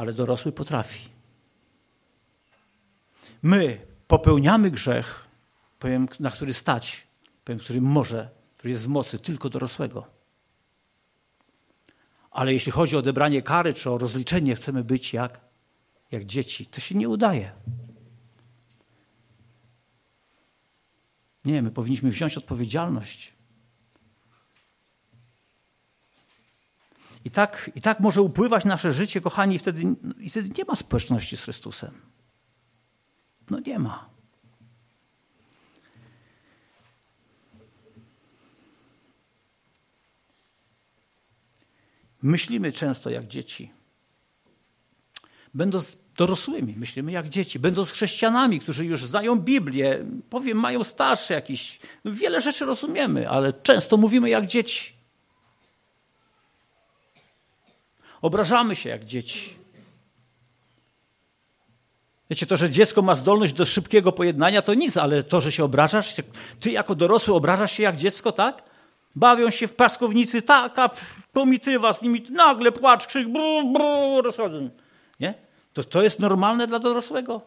Ale dorosły potrafi. My popełniamy grzech, powiem, na który stać, powiem, który może który jest z mocy tylko dorosłego. Ale jeśli chodzi o odebranie kary czy o rozliczenie, chcemy być jak, jak dzieci. To się nie udaje. Nie, my powinniśmy wziąć odpowiedzialność. I tak, I tak może upływać nasze życie, kochani, i wtedy, i wtedy nie ma społeczności z Chrystusem. No nie ma. Myślimy często jak dzieci. Będąc dorosłymi, myślimy jak dzieci. Będąc chrześcijanami, którzy już znają Biblię, powiem, mają starsze jakieś. No wiele rzeczy rozumiemy, ale często mówimy jak dzieci. Obrażamy się jak dzieci. Wiecie, to, że dziecko ma zdolność do szybkiego pojednania, to nic, ale to, że się obrażasz, ty jako dorosły obrażasz się jak dziecko, tak? Bawią się w paskownicy, taka pomitywa z nimi, nagle płacz, krzyk, brrr, brrr, rozchodzą. Nie? To, to jest normalne dla dorosłego?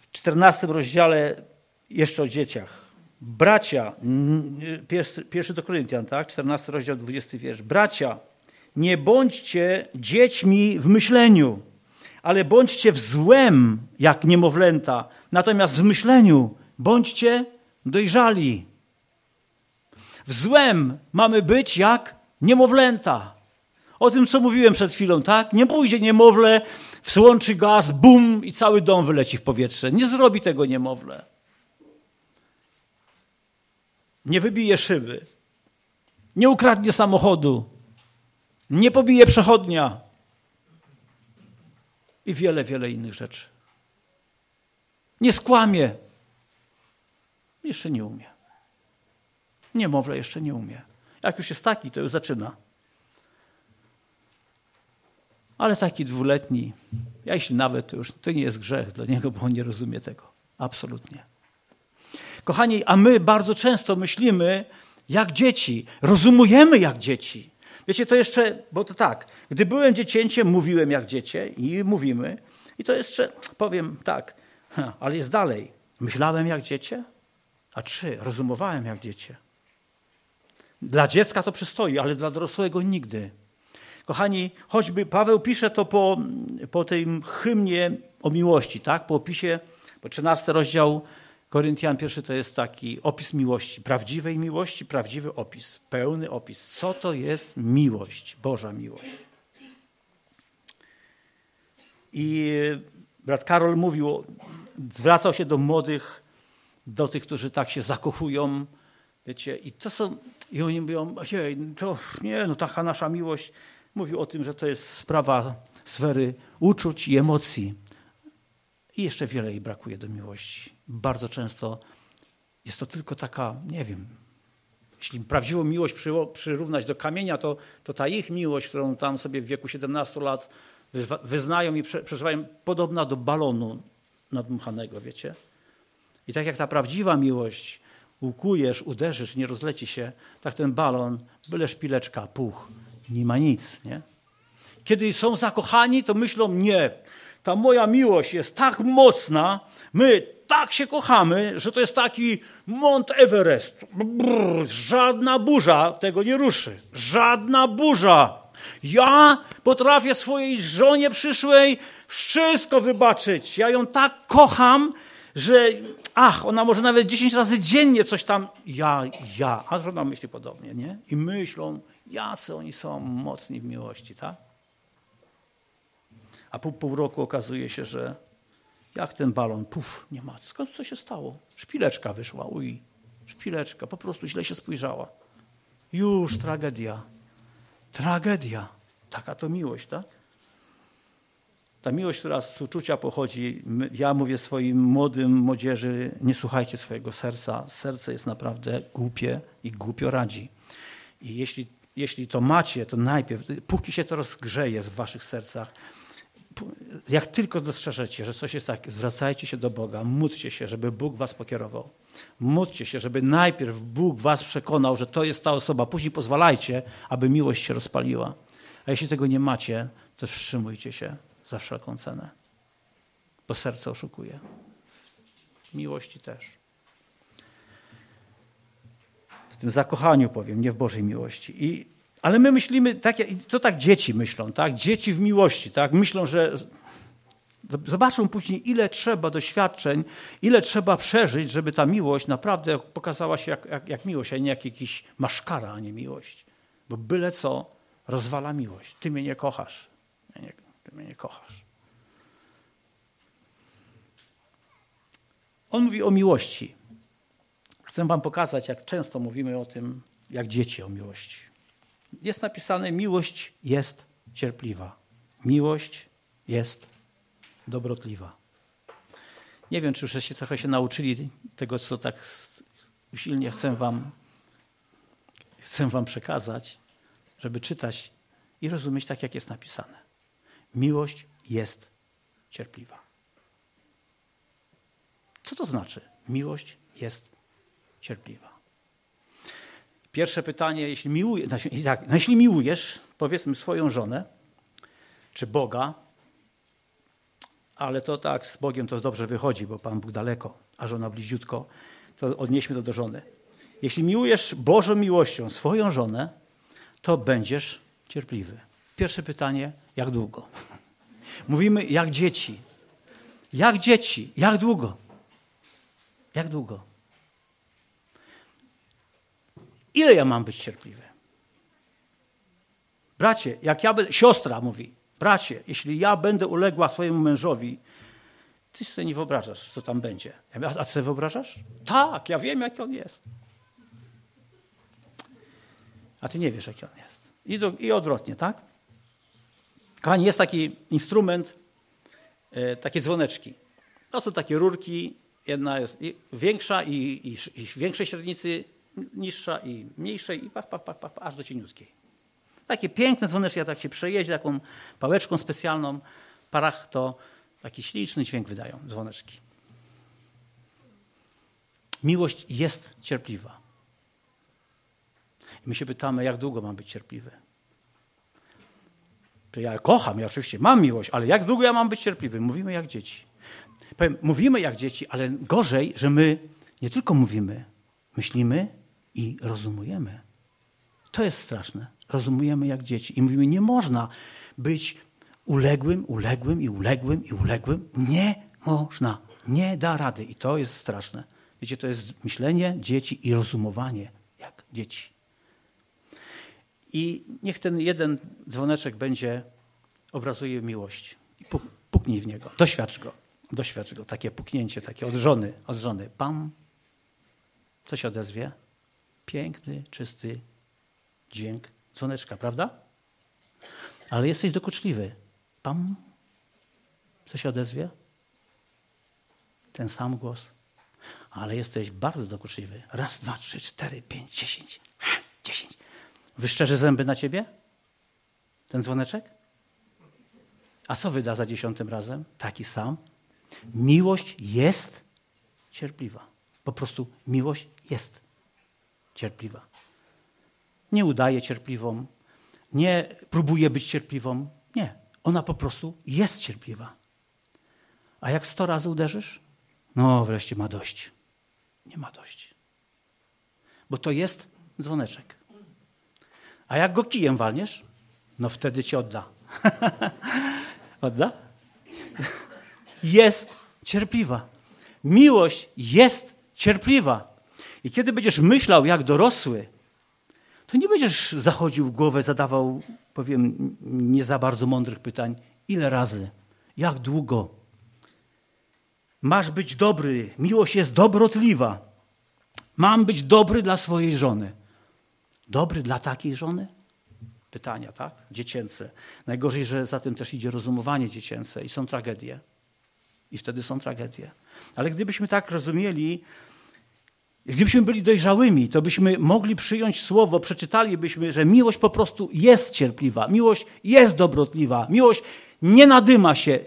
W czternastym rozdziale jeszcze o dzieciach. Bracia, pierwszy, pierwszy do Koryntian, tak? 14 rozdział, 20 wiersz. Bracia, nie bądźcie dziećmi w myśleniu, ale bądźcie w złem jak niemowlęta, natomiast w myśleniu bądźcie dojrzali. W złem mamy być jak niemowlęta. O tym, co mówiłem przed chwilą, tak? Nie pójdzie niemowlę, wsłączy gaz, bum i cały dom wyleci w powietrze. Nie zrobi tego niemowlę. Nie wybije szyby. Nie ukradnie samochodu. Nie pobije przechodnia i wiele, wiele innych rzeczy. Nie skłamie. Jeszcze nie umie. Niemowlę jeszcze nie umie. Jak już jest taki, to już zaczyna. Ale taki dwuletni, ja jeśli nawet, to już to nie jest grzech dla niego, bo on nie rozumie tego. Absolutnie. Kochani, a my bardzo często myślimy jak dzieci, rozumujemy jak dzieci. Wiecie, to jeszcze, bo to tak, gdy byłem dziecięciem, mówiłem jak dziecię i mówimy. I to jeszcze, powiem tak, ale jest dalej. Myślałem jak dziecię, a trzy, rozumowałem jak dziecię. Dla dziecka to przystoi, ale dla dorosłego nigdy. Kochani, choćby Paweł pisze to po, po tym hymnie o miłości, tak? Po opisie, po 13 rozdział Koryntian pierwszy to jest taki opis miłości, prawdziwej miłości, prawdziwy opis, pełny opis. Co to jest miłość, Boża miłość? I brat Karol mówił, zwracał się do młodych, do tych, którzy tak się zakochują, wiecie, i to są, i oni mówią, ojej, to nie, no taka nasza miłość. mówił o tym, że to jest sprawa sfery uczuć i emocji. I jeszcze wiele jej brakuje do miłości. Bardzo często jest to tylko taka, nie wiem, jeśli prawdziwą miłość przyrównać do kamienia, to, to ta ich miłość, którą tam sobie w wieku 17 lat wyznają i przeżywają, podobna do balonu nadmuchanego, wiecie? I tak jak ta prawdziwa miłość łukujesz, uderzysz, nie rozleci się, tak ten balon, byle szpileczka, puch, nie ma nic, nie? Kiedy są zakochani, to myślą, nie, ta moja miłość jest tak mocna, my tak się kochamy, że to jest taki Mont Everest. Brrr, żadna burza tego nie ruszy. Żadna burza. Ja potrafię swojej żonie przyszłej wszystko wybaczyć. Ja ją tak kocham, że ach, ona może nawet 10 razy dziennie coś tam, ja, ja, a żona myśli podobnie, nie? I myślą, jacy oni są mocni w miłości, tak? A po pół roku okazuje się, że jak ten balon, puf, nie ma. Skąd co się stało? Szpileczka wyszła, uj, szpileczka, po prostu źle się spojrzała. Już tragedia. Tragedia. Taka to miłość, tak? Ta miłość, która z uczucia pochodzi, ja mówię swoim młodym młodzieży, nie słuchajcie swojego serca. Serce jest naprawdę głupie i głupio radzi. I jeśli, jeśli to macie, to najpierw, póki się to rozgrzeje w waszych sercach, jak tylko dostrzeżecie, że coś jest tak, zwracajcie się do Boga, módlcie się, żeby Bóg was pokierował. Módlcie się, żeby najpierw Bóg was przekonał, że to jest ta osoba, później pozwalajcie, aby miłość się rozpaliła. A jeśli tego nie macie, to wstrzymujcie się za wszelką cenę, bo serce oszukuje. Miłości też. W tym zakochaniu powiem, nie w Bożej miłości. I, ale my myślimy, tak, to tak dzieci myślą, tak? Dzieci w miłości, tak? Myślą, że Zobaczą później, ile trzeba doświadczeń, ile trzeba przeżyć, żeby ta miłość naprawdę pokazała się jak, jak, jak miłość, a nie jak jakiś maszkara, a nie miłość. Bo byle co rozwala miłość. Ty mnie nie kochasz. Nie, ty mnie nie kochasz. On mówi o miłości. Chcę wam pokazać, jak często mówimy o tym, jak dzieci o miłości. Jest napisane, miłość jest cierpliwa. Miłość jest dobrotliwa. Nie wiem, czy już się trochę się nauczyli tego, co tak usilnie chcę wam, chcę wam przekazać, żeby czytać i rozumieć tak, jak jest napisane. Miłość jest cierpliwa. Co to znaczy? Miłość jest cierpliwa. Pierwsze pytanie, jeśli, miłuje, tak, no jeśli miłujesz, powiedzmy swoją żonę, czy Boga, ale to tak, z Bogiem to dobrze wychodzi, bo Pan Bóg daleko, a żona bliziutko, to odnieśmy to do żony. Jeśli miłujesz Bożą miłością swoją żonę, to będziesz cierpliwy. Pierwsze pytanie, jak długo? Mówimy jak dzieci. Jak dzieci? Jak długo? Jak długo? Ile ja mam być cierpliwy? Bracie, jak ja będę, siostra mówi, bracie, jeśli ja będę uległa swojemu mężowi, ty sobie nie wyobrażasz, co tam będzie. A ty sobie wyobrażasz? Tak, ja wiem, jaki on jest. A ty nie wiesz, jaki on jest. I, do, i odwrotnie, tak? Kochani, jest taki instrument, e, takie dzwoneczki. To są takie rurki, jedna jest większa i, i, i większej średnicy, niższa i mniejszej i pach, pach, pach, pach, aż do cieniutkiej. Takie piękne dzwoneczki, jak tak się przejedzie taką pałeczką specjalną, parach to taki śliczny dźwięk wydają dzwoneczki. Miłość jest cierpliwa. I my się pytamy, jak długo mam być cierpliwy? Czy ja kocham, ja oczywiście mam miłość, ale jak długo ja mam być cierpliwy? Mówimy jak dzieci. Powiem, mówimy jak dzieci, ale gorzej, że my nie tylko mówimy, myślimy i rozumujemy. To jest straszne. Rozumujemy jak dzieci i mówimy, nie można być uległym, uległym i uległym i uległym. Nie można. Nie da rady. I to jest straszne. Wiecie, to jest myślenie dzieci i rozumowanie jak dzieci. I niech ten jeden dzwoneczek będzie, obrazuje miłość. Puknij w niego, doświadcz go. Doświadcz go. Takie puknięcie, takie od żony, od żony. Pam. Co się odezwie? Piękny, czysty dźwięk dzwoneczka, prawda? ale jesteś dokuczliwy. Pam. Co się odezwie? Ten sam głos. Ale jesteś bardzo dokuczliwy. Raz, dwa, trzy, cztery, pięć, dziesięć. Dziesięć. Wyszczerzy zęby na ciebie? Ten dzwoneczek? A co wyda za dziesiątym razem? Taki sam. Miłość jest cierpliwa. Po prostu miłość jest cierpliwa. Nie udaje cierpliwą, nie próbuje być cierpliwą. Nie, ona po prostu jest cierpliwa. A jak sto razy uderzysz? No, wreszcie ma dość. Nie ma dość. Bo to jest dzwoneczek. A jak go kijem walniesz? No wtedy ci odda. (laughs) odda? jest cierpliwa. Miłość jest cierpliwa. I kiedy będziesz myślał jak dorosły, to nie będziesz zachodził w głowę, zadawał, powiem, nie za bardzo mądrych pytań. Ile razy? Jak długo? Masz być dobry. Miłość jest dobrotliwa. Mam być dobry dla swojej żony. Dobry dla takiej żony? Pytania, tak? Dziecięce. Najgorzej, że za tym też idzie rozumowanie dziecięce i są tragedie. I wtedy są tragedie. Ale gdybyśmy tak rozumieli, gdybyśmy byli dojrzałymi, to byśmy mogli przyjąć słowo, przeczytalibyśmy, że miłość po prostu jest cierpliwa, miłość jest dobrotliwa, miłość nie nadyma się.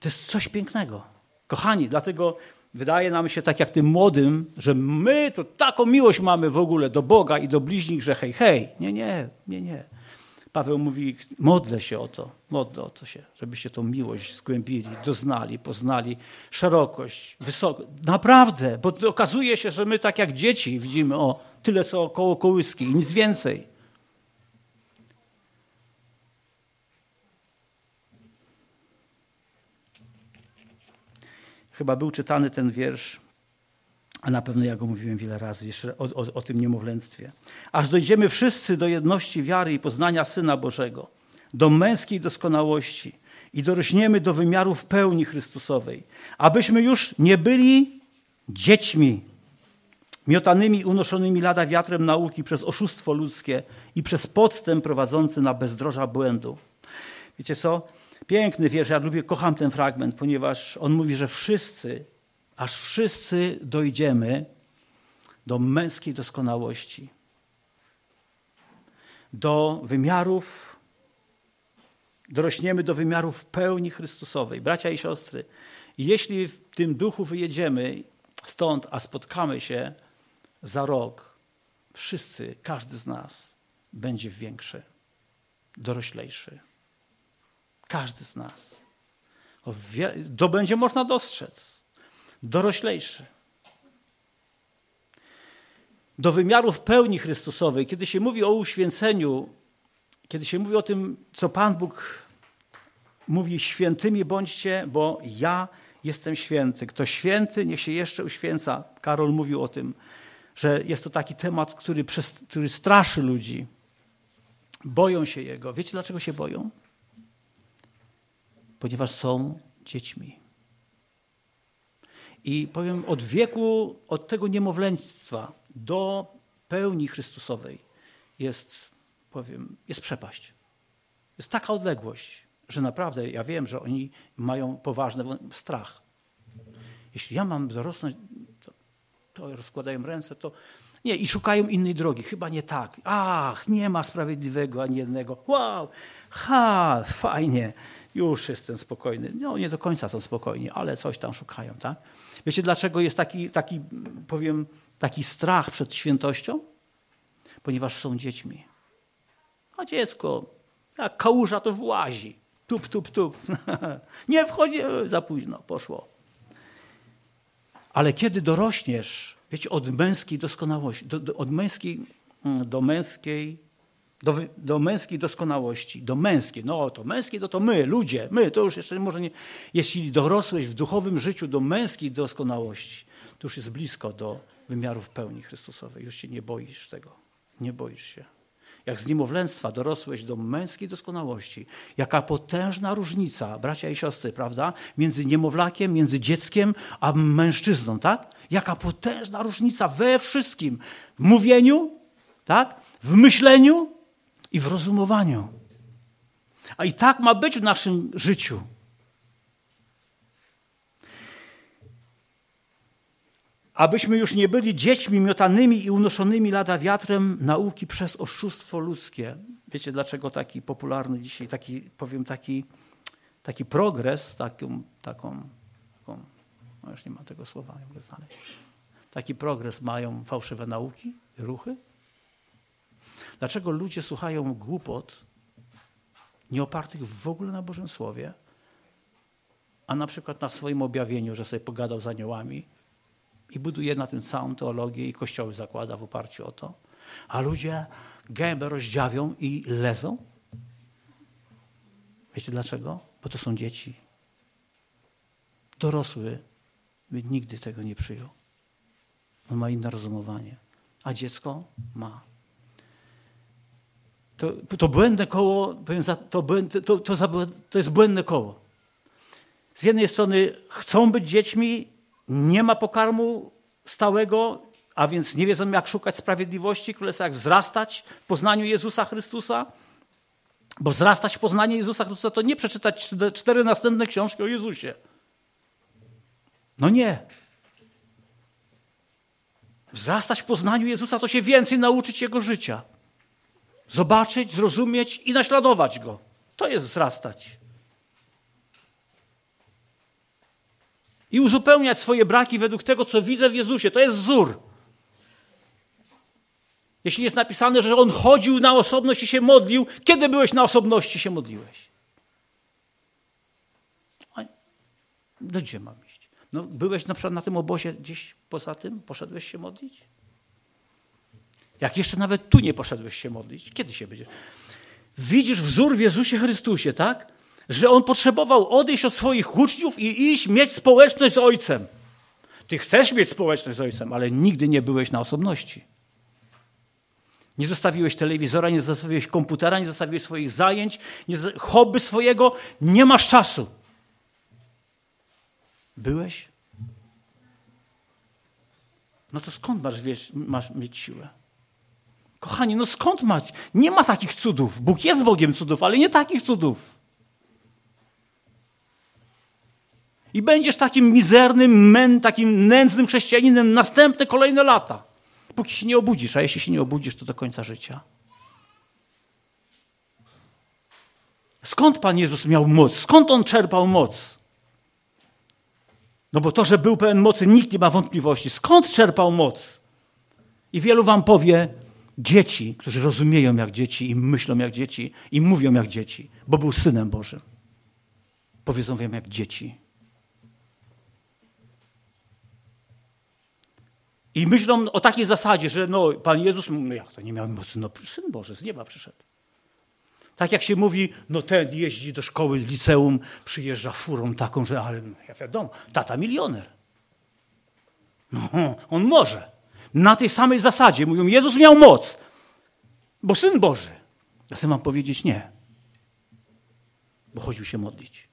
To jest coś pięknego. Kochani, dlatego wydaje nam się, tak jak tym młodym, że my to taką miłość mamy w ogóle do Boga i do bliźnich, że hej, hej. Nie, nie, nie, nie. Paweł mówi, modlę się o to, modlę o to się, żebyście tą miłość zgłębili, doznali, poznali szerokość, wysokość. Naprawdę, bo okazuje się, że my tak jak dzieci widzimy o tyle co około kołyski i nic więcej. Chyba był czytany ten wiersz a na pewno ja go mówiłem wiele razy, jeszcze o, o, o, tym niemowlęctwie. Aż dojdziemy wszyscy do jedności wiary i poznania Syna Bożego, do męskiej doskonałości i dorośniemy do wymiarów pełni Chrystusowej, abyśmy już nie byli dziećmi, miotanymi, unoszonymi lada wiatrem nauki przez oszustwo ludzkie i przez podstęp prowadzący na bezdroża błędu. Wiecie co? Piękny wiersz, ja lubię, kocham ten fragment, ponieważ on mówi, że wszyscy aż wszyscy dojdziemy do męskiej doskonałości, do wymiarów, dorośniemy do wymiarów pełni Chrystusowej. Bracia i siostry, jeśli w tym duchu wyjedziemy stąd, a spotkamy się za rok, wszyscy, każdy z nas będzie większy, doroślejszy. Każdy z nas. To będzie można dostrzec doroślejszy. Do wymiarów pełni Chrystusowej, kiedy się mówi o uświęceniu, kiedy się mówi o tym, co Pan Bóg mówi, świętymi bądźcie, bo ja jestem święty. Kto święty, niech się jeszcze uświęca. Karol mówił o tym, że jest to taki temat, który, który straszy ludzi. Boją się jego. Wiecie, dlaczego się boją? Ponieważ są dziećmi. I powiem, od wieku, od tego niemowlęctwa do pełni Chrystusowej jest, powiem, jest przepaść. Jest taka odległość, że naprawdę ja wiem, że oni mają poważny strach. Jeśli ja mam dorosnąć, to, to rozkładają ręce, to nie, i szukają innej drogi. Chyba nie tak. Ach, nie ma sprawiedliwego ani jednego. Wow, ha, fajnie, już jestem spokojny. No, nie do końca są spokojni, ale coś tam szukają, tak? Wiecie, dlaczego jest taki, taki, powiem, taki strach przed świętością? Ponieważ są dziećmi. A dziecko, jak kałuża, to włazi. Tup, tup, tup. (laughs) Nie wchodzi, za późno, poszło. Ale kiedy dorośniesz, wiecie, od męskiej doskonałości, do, do, od męskiej mm, do męskiej do, do męskiej doskonałości, do męskiej, no to męskiej to to my, ludzie, my, to już jeszcze może nie, jeśli dorosłeś w duchowym życiu do męskiej doskonałości, to już jest blisko do wymiarów pełni Chrystusowej, już się nie boisz tego, nie boisz się. Jak z niemowlęctwa dorosłeś do męskiej doskonałości, jaka potężna różnica, bracia i siostry, prawda, między niemowlakiem, między dzieckiem, a mężczyzną, tak? Jaka potężna różnica we wszystkim. W mówieniu, tak? W myśleniu, i w rozumowaniu. A i tak ma być w naszym życiu. Abyśmy już nie byli dziećmi miotanymi i unoszonymi lada wiatrem nauki przez oszustwo ludzkie. Wiecie, dlaczego taki popularny dzisiaj, taki, powiem, taki, taki progres, taką, taką, taką no już nie mam tego słowa, nie mogę znaleźć. Taki progres mają fałszywe nauki, ruchy? Dlaczego ludzie słuchają głupot nieopartych w ogóle na Bożym Słowie, a na przykład na swoim objawieniu, że sobie pogadał z aniołami i buduje na tym całą teologię i kościoły zakłada w oparciu o to, a ludzie gębę rozdziawią i lezą? Wiecie dlaczego? Bo to są dzieci. Dorosły by nigdy tego nie przyjął. On ma inne rozumowanie, a dziecko ma. To, to błędne koło, powiem, to, to, to, to jest błędne koło. Z jednej strony chcą być dziećmi, nie ma pokarmu stałego, a więc nie wiedzą, jak szukać sprawiedliwości, królestwa, jak wzrastać w poznaniu Jezusa Chrystusa. Bo wzrastać w poznaniu Jezusa Chrystusa to nie przeczytać cztery następne książki o Jezusie. No nie. Wzrastać w poznaniu Jezusa to się więcej nauczyć Jego życia. Zobaczyć, zrozumieć i naśladować Go. To jest wzrastać. I uzupełniać swoje braki według tego, co widzę w Jezusie. To jest wzór. Jeśli jest napisane, że On chodził na osobność i się modlił, kiedy byłeś na osobności się modliłeś? No gdzie mam iść? No, byłeś na przykład na tym obozie gdzieś poza tym? Poszedłeś się modlić? Jak jeszcze nawet tu nie poszedłeś się modlić, kiedy się będziesz? Widzisz wzór w Jezusie Chrystusie, tak? Że On potrzebował odejść od swoich uczniów i iść, mieć społeczność z Ojcem. Ty chcesz mieć społeczność z Ojcem, ale nigdy nie byłeś na osobności. Nie zostawiłeś telewizora, nie zostawiłeś komputera, nie zostawiłeś swoich zajęć, nie hobby swojego, nie masz czasu. Byłeś? No to skąd masz, wiesz, masz mieć siłę? Kochani, no skąd mać? Nie ma takich cudów. Bóg jest Bogiem cudów, ale nie takich cudów. I będziesz takim mizernym, men, takim nędznym chrześcijaninem następne kolejne lata. Póki się nie obudzisz, a jeśli się nie obudzisz, to do końca życia. Skąd Pan Jezus miał moc? Skąd On czerpał moc? No bo to, że był pełen mocy, nikt nie ma wątpliwości. Skąd czerpał moc? I wielu wam powie, dzieci, którzy rozumieją jak dzieci i myślą jak dzieci i mówią jak dzieci, bo był Synem Bożym. Powiedzą wam jak dzieci. I myślą o takiej zasadzie, że no, Pan Jezus, no jak to nie miał mocy? No, Syn Boży z nieba przyszedł. Tak jak się mówi, no ten jeździ do szkoły, liceum, przyjeżdża furą taką, że ale ja wiadomo, tata milioner. No, on może. Na tej samej zasadzie mówią, Jezus miał moc, bo Syn Boży. Ja chcę wam powiedzieć nie, bo chodził się modlić.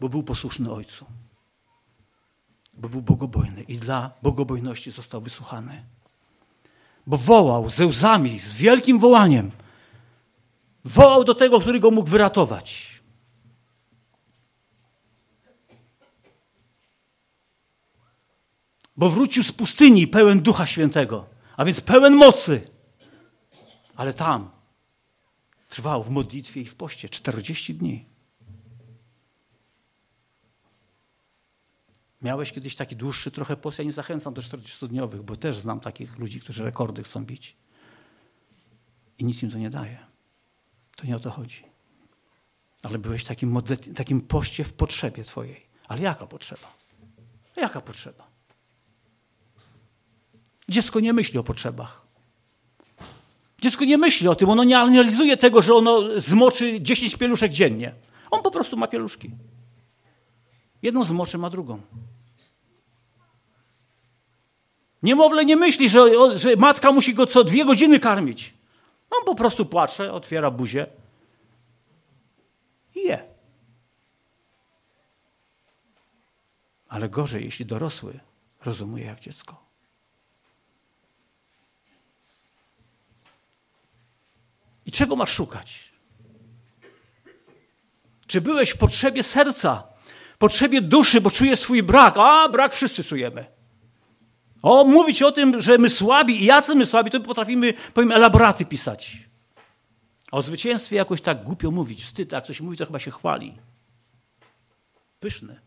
Bo był posłuszny Ojcu. Bo był bogobojny i dla bogobojności został wysłuchany bo wołał ze łzami, z wielkim wołaniem. Wołał do tego, który go mógł wyratować. Bo wrócił z pustyni pełen Ducha Świętego, a więc pełen mocy. Ale tam trwał w modlitwie i w poście 40 dni. Miałeś kiedyś taki dłuższy trochę post? Ja nie zachęcam do 40-dniowych, bo też znam takich ludzi, którzy rekordy chcą bić. I nic im to nie daje. To nie o to chodzi. Ale byłeś takim, takim poście w potrzebie twojej. Ale jaka potrzeba? Jaka potrzeba? Dziecko nie myśli o potrzebach. Dziecko nie myśli o tym, ono nie analizuje tego, że ono zmoczy 10 pieluszek dziennie. On po prostu ma pieluszki. Jedną zmoczy, ma drugą. Niemowlę nie myśli, że, że matka musi go co dwie godziny karmić. On po prostu płacze, otwiera buzię i je. Ale gorzej, jeśli dorosły rozumuje jak dziecko. I czego masz szukać? Czy byłeś w potrzebie serca, potrzebie duszy, bo czujesz swój brak? A, brak wszyscy czujemy. O, mówić o tym, że my słabi i jacy my słabi, to potrafimy, powiem, elaboraty pisać. A o zwycięstwie jakoś tak głupio mówić. Wstyd, jak ktoś mówi, to chyba się chwali. Pyszne.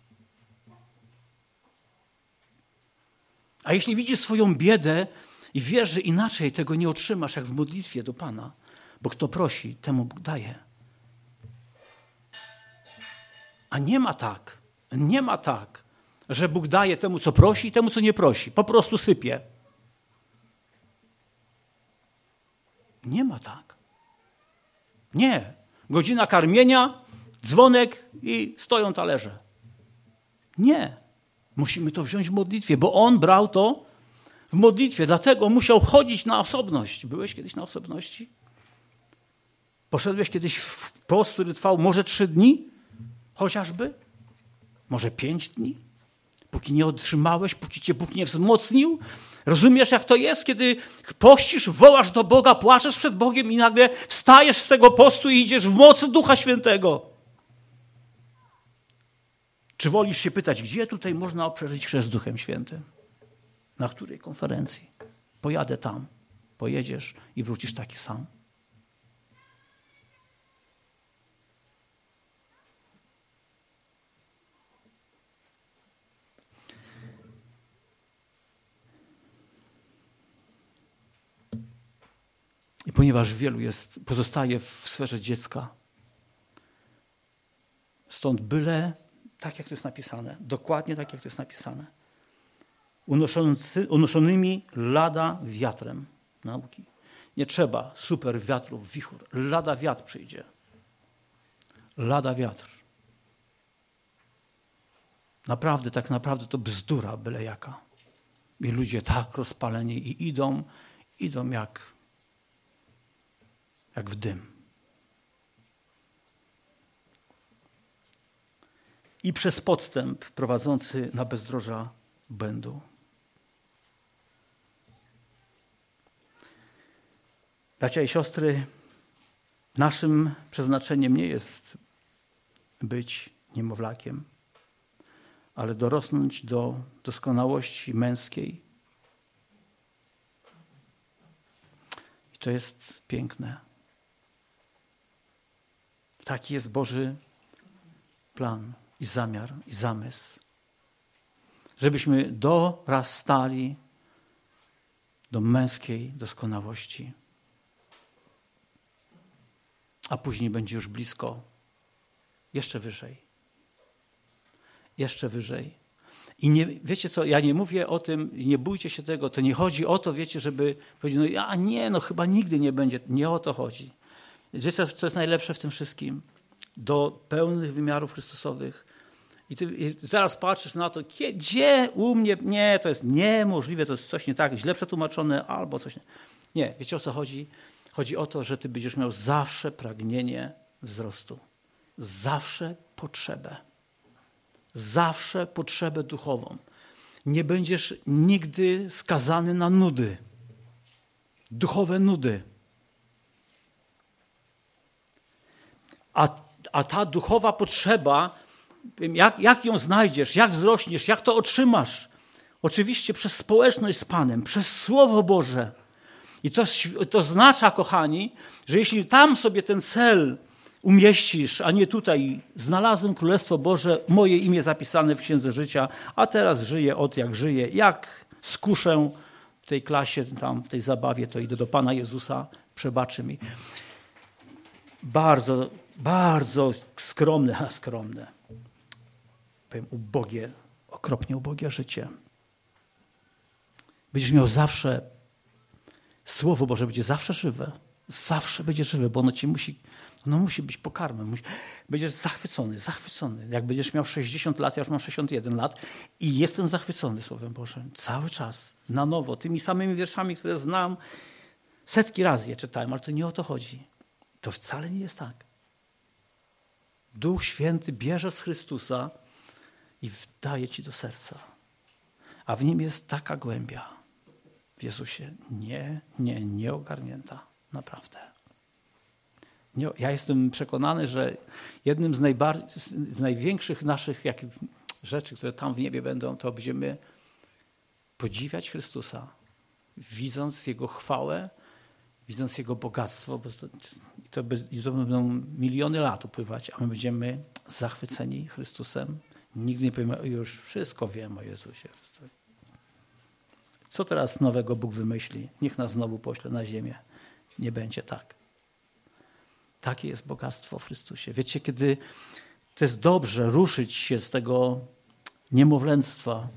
A jeśli widzisz swoją biedę i wiesz, że inaczej tego nie otrzymasz, jak w modlitwie do Pana, bo kto prosi, temu Bóg daje. A nie ma tak, nie ma tak, że Bóg daje temu, co prosi i temu, co nie prosi. Po prostu sypie. Nie ma tak. Nie. Godzina karmienia, dzwonek i stoją talerze. Nie. Musimy to wziąć w modlitwie, bo on brał to w modlitwie, dlatego musiał chodzić na osobność. Byłeś kiedyś na osobności? Poszedłeś kiedyś w post, który trwał może trzy dni? Chociażby? Może pięć dni? Póki nie otrzymałeś, póki cię Bóg nie wzmocnił? Rozumiesz, jak to jest, kiedy pościsz, wołasz do Boga, płaczesz przed Bogiem i nagle wstajesz z tego postu i idziesz w mocy Ducha Świętego? Czy wolisz się pytać, gdzie tutaj można przeżyć chrzest Duchem Świętym? Na której konferencji? Pojadę tam. Pojedziesz i wrócisz taki sam. I ponieważ wielu jest, pozostaje w sferze dziecka, stąd byle tak, jak to jest napisane, dokładnie tak, jak to jest napisane, unoszonymi lada wiatrem nauki. Nie trzeba super wiatrów, wichur. Lada wiatr przyjdzie. Lada wiatr. Naprawdę, tak naprawdę to bzdura byle jaka. I ludzie tak rozpaleni i idą, idą jak jak w dym. I przez podstęp prowadzący na bezdroża będą. Bracia i siostry, naszym przeznaczeniem nie jest być niemowlakiem, ale dorosnąć do doskonałości męskiej. I to jest piękne. Taki jest Boży plan i zamiar i zamysł. Żebyśmy dorastali do męskiej doskonałości. A później będzie już blisko, jeszcze wyżej. Jeszcze wyżej. I nie, wiecie co, ja nie mówię o tym, nie bójcie się tego, to nie chodzi o to, wiecie, żeby powiedzieć, no ja nie, no chyba nigdy nie będzie. Nie o to chodzi. Wiecie, co jest najlepsze w tym wszystkim? Do pełnych wymiarów Chrystusowych. I, ty, I zaraz patrzysz na to, gdzie u mnie, nie, to jest niemożliwe, to jest coś nie tak, źle przetłumaczone albo coś nie. Nie, wiecie o co chodzi? Chodzi o to, że ty będziesz miał zawsze pragnienie wzrostu. Zawsze potrzebę. Zawsze potrzebę duchową. Nie będziesz nigdy skazany na nudy. Duchowe nudy. A, a ta duchowa potrzeba, jak, jak ją znajdziesz, jak wzrośniesz, jak to otrzymasz? Oczywiście przez społeczność z Panem, przez Słowo Boże. I to, to oznacza, kochani, że jeśli tam sobie ten cel umieścisz, a nie tutaj, znalazłem Królestwo Boże, moje imię zapisane w Księdze Życia, a teraz żyję od jak żyję, jak skuszę w tej klasie, tam w tej zabawie, to idę do Pana Jezusa, przebaczy mi. Bardzo bardzo skromne, a skromne. Powiem ubogie, okropnie ubogie życie. Będziesz miał zawsze, Słowo Boże będzie zawsze żywe. Zawsze będzie żywe, bo ono ci musi, ono musi być pokarmem. Musi, będziesz zachwycony, zachwycony. Jak będziesz miał 60 lat, ja już mam 61 lat i jestem zachwycony Słowem Bożym. Cały czas, na nowo, tymi samymi wierszami, które znam. Setki razy je czytałem, ale to nie o to chodzi. To wcale nie jest tak. Duch Święty bierze z Chrystusa i wdaje ci do serca. A w nim jest taka głębia w Jezusie nie, nie, nieogarnięta. Naprawdę. ja jestem przekonany, że jednym z, z największych naszych jak, rzeczy, które tam w niebie będą, to będziemy podziwiać Chrystusa, widząc Jego chwałę, widząc Jego bogactwo, bo to, i to, i to będą miliony lat upływać, a my będziemy zachwyceni Chrystusem. Nigdy nie powiemy, już wszystko wiem o Jezusie. Co teraz nowego Bóg wymyśli? Niech nas znowu pośle na ziemię. Nie będzie tak. Takie jest bogactwo w Chrystusie. Wiecie, kiedy to jest dobrze ruszyć się z tego niemowlęctwa,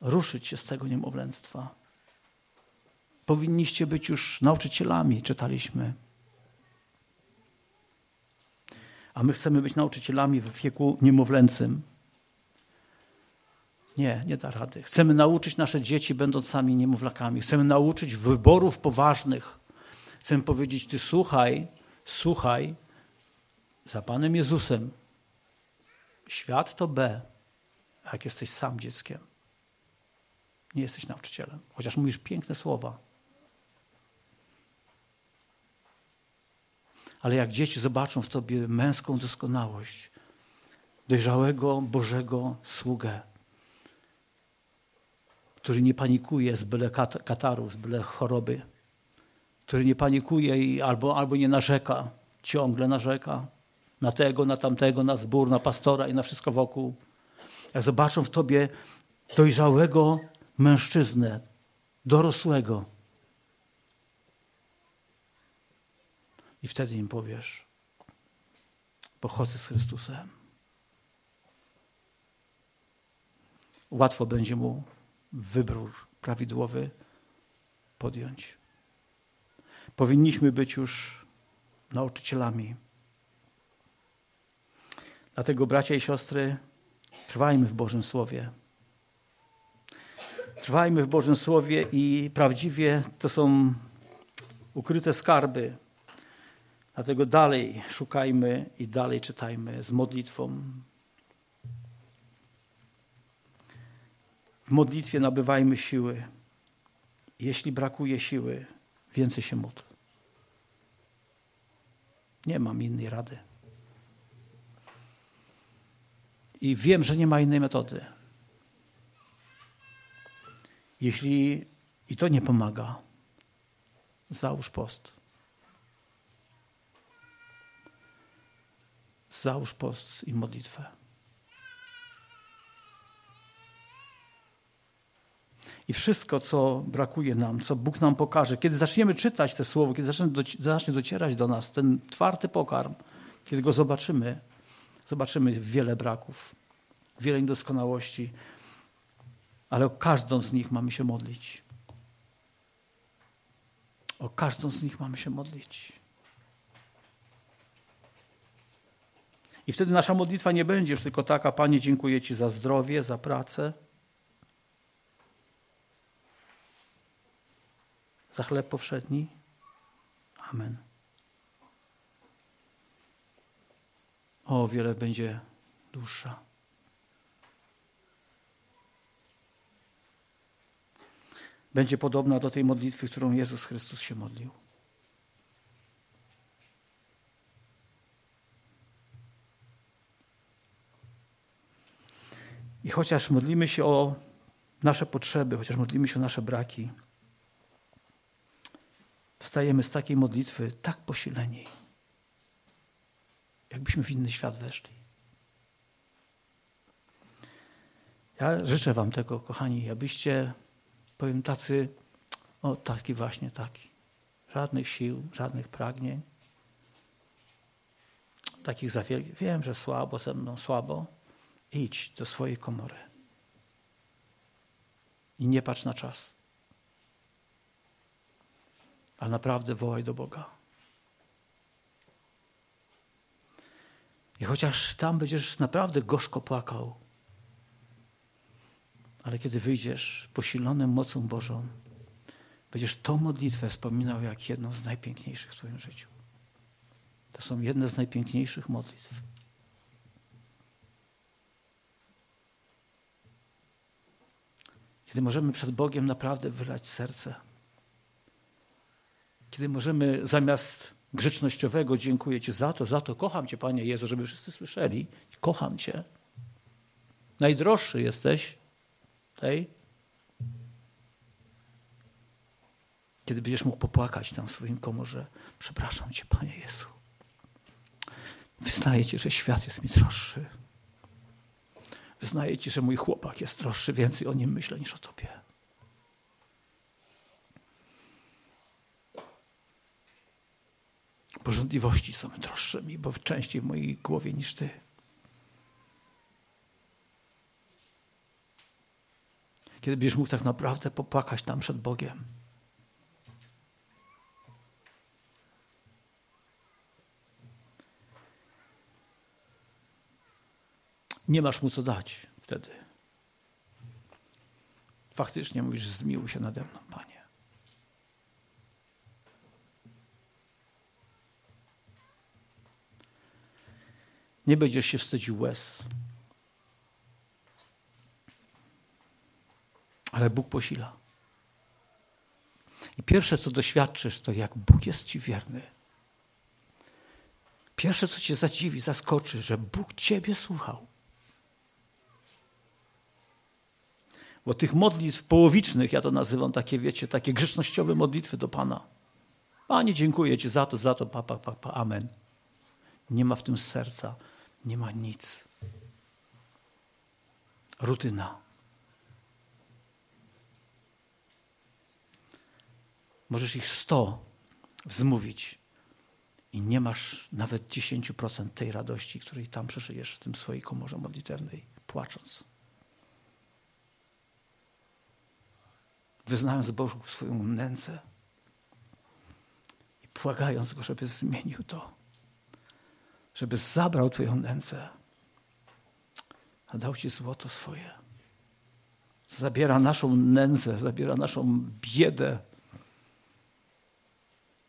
ruszyć się z tego niemowlęctwa. Powinniście być już nauczycielami, czytaliśmy. A my chcemy być nauczycielami w wieku niemowlęcym. Nie, nie da rady. Chcemy nauczyć nasze dzieci, będąc sami niemowlakami. Chcemy nauczyć wyborów poważnych. Chcemy powiedzieć, ty słuchaj, słuchaj za Panem Jezusem. Świat to B, jak jesteś sam dzieckiem. Nie jesteś nauczycielem, chociaż mówisz piękne słowa. Ale jak dzieci zobaczą w tobie męską doskonałość, dojrzałego Bożego sługę, który nie panikuje z byle kataru, z byle choroby, który nie panikuje i albo, albo nie narzeka, ciągle narzeka na tego, na tamtego, na zbór, na pastora i na wszystko wokół. Jak zobaczą w tobie dojrzałego mężczyznę, dorosłego, i wtedy im powiesz, pochodzę z Chrystusem. Łatwo będzie mu wybór prawidłowy podjąć. Powinniśmy być już nauczycielami. Dlatego, bracia i siostry, trwajmy w Bożym Słowie. Trwajmy w Bożym Słowie i prawdziwie to są ukryte skarby. Dlatego dalej szukajmy i dalej czytajmy z modlitwą. W modlitwie nabywajmy siły. Jeśli brakuje siły, więcej się módl. Nie mam innej rady. I wiem, że nie ma innej metody. Jeśli i to nie pomaga, załóż post. Załóż post i modlitwę. I wszystko, co brakuje nam, co Bóg nam pokaże, kiedy zaczniemy czytać te słowo, kiedy zacznie docierać do nas ten twardy pokarm, kiedy go zobaczymy, zobaczymy wiele braków, wiele niedoskonałości, ale o każdą z nich mamy się modlić. O każdą z nich mamy się modlić. I wtedy nasza modlitwa nie będzie już tylko taka, Panie, dziękuję Ci za zdrowie, za pracę, za chleb powszedni. Amen. O, wiele będzie dłuższa. Będzie podobna do tej modlitwy, którą Jezus Chrystus się modlił. I chociaż modlimy się o nasze potrzeby, chociaż modlimy się o nasze braki, wstajemy z takiej modlitwy tak posileni, jakbyśmy w inny świat weszli. Ja życzę Wam tego, kochani, abyście, powiem, tacy, o taki właśnie taki. Żadnych sił, żadnych pragnień. Takich za Wiem, że słabo ze mną, słabo. Idź do swojej komory. I nie patrz na czas. Ale naprawdę wołaj do Boga. I chociaż tam będziesz naprawdę gorzko płakał, ale kiedy wyjdziesz posilonym mocą Bożą, będziesz tą modlitwę wspominał jak jedną z najpiękniejszych w Twoim życiu. To są jedne z najpiękniejszych modlitw. Kiedy możemy przed Bogiem naprawdę wylać serce. Kiedy możemy zamiast grzecznościowego dziękuję Ci za to, za to, kocham Cię Panie Jezu, żeby wszyscy słyszeli, kocham Cię. Najdroższy jesteś tej. Kiedy będziesz mógł popłakać tam w swoim komorze, przepraszam Cię Panie Jezu. Wyznaję Ci, że świat jest mi droższy. Wyznaję Ci, że mój chłopak jest droższy, więcej o nim myślę niż o Tobie. Porządliwości są droższe mi, bo częściej w mojej głowie niż Ty. Kiedy będziesz mógł tak naprawdę popłakać tam przed Bogiem. Nie masz mu co dać wtedy. Faktycznie mówisz, zmiłuj się nade mną, Panie. Nie będziesz się wstydził łez. Ale Bóg posila. I pierwsze, co doświadczysz, to jak Bóg jest Ci wierny. Pierwsze, co Cię zadziwi, zaskoczy, że Bóg Ciebie słuchał. Bo tych modlitw połowicznych, ja to nazywam takie, wiecie, takie grzecznościowe modlitwy do Pana. Panie, dziękuję Ci za to, za to, papa, papa, pa, amen. Nie ma w tym serca, nie ma nic. Rutyna. Możesz ich sto wzmówić i nie masz nawet 10% tej radości, której tam przeżyjesz w tym swojej komorze modlitewnej, płacząc. Wyznając Bogu swoją nędzę i błagając Go, żeby zmienił to, żeby zabrał Twoją nędzę, a dał Ci złoto swoje. Zabiera naszą nędzę, zabiera naszą biedę,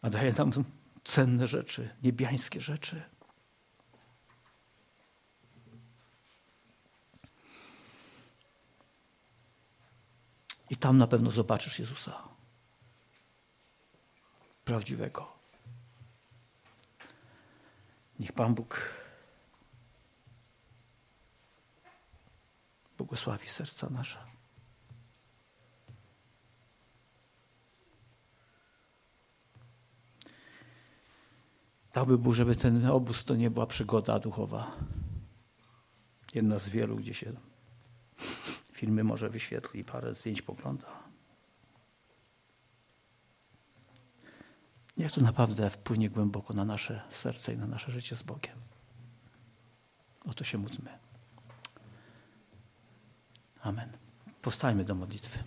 a daje nam cenne rzeczy, niebiańskie rzeczy. I tam na pewno zobaczysz Jezusa. Prawdziwego. Niech Pan Bóg błogosławi serca nasze. Dałby Bóg, żeby ten obóz to nie była przygoda duchowa. Jedna z wielu, gdzie się filmy może wyświetli, parę zdjęć pogląda. Niech to naprawdę wpłynie głęboko na nasze serce i na nasze życie z Bogiem. O to się módlmy. Amen. Powstajmy do modlitwy.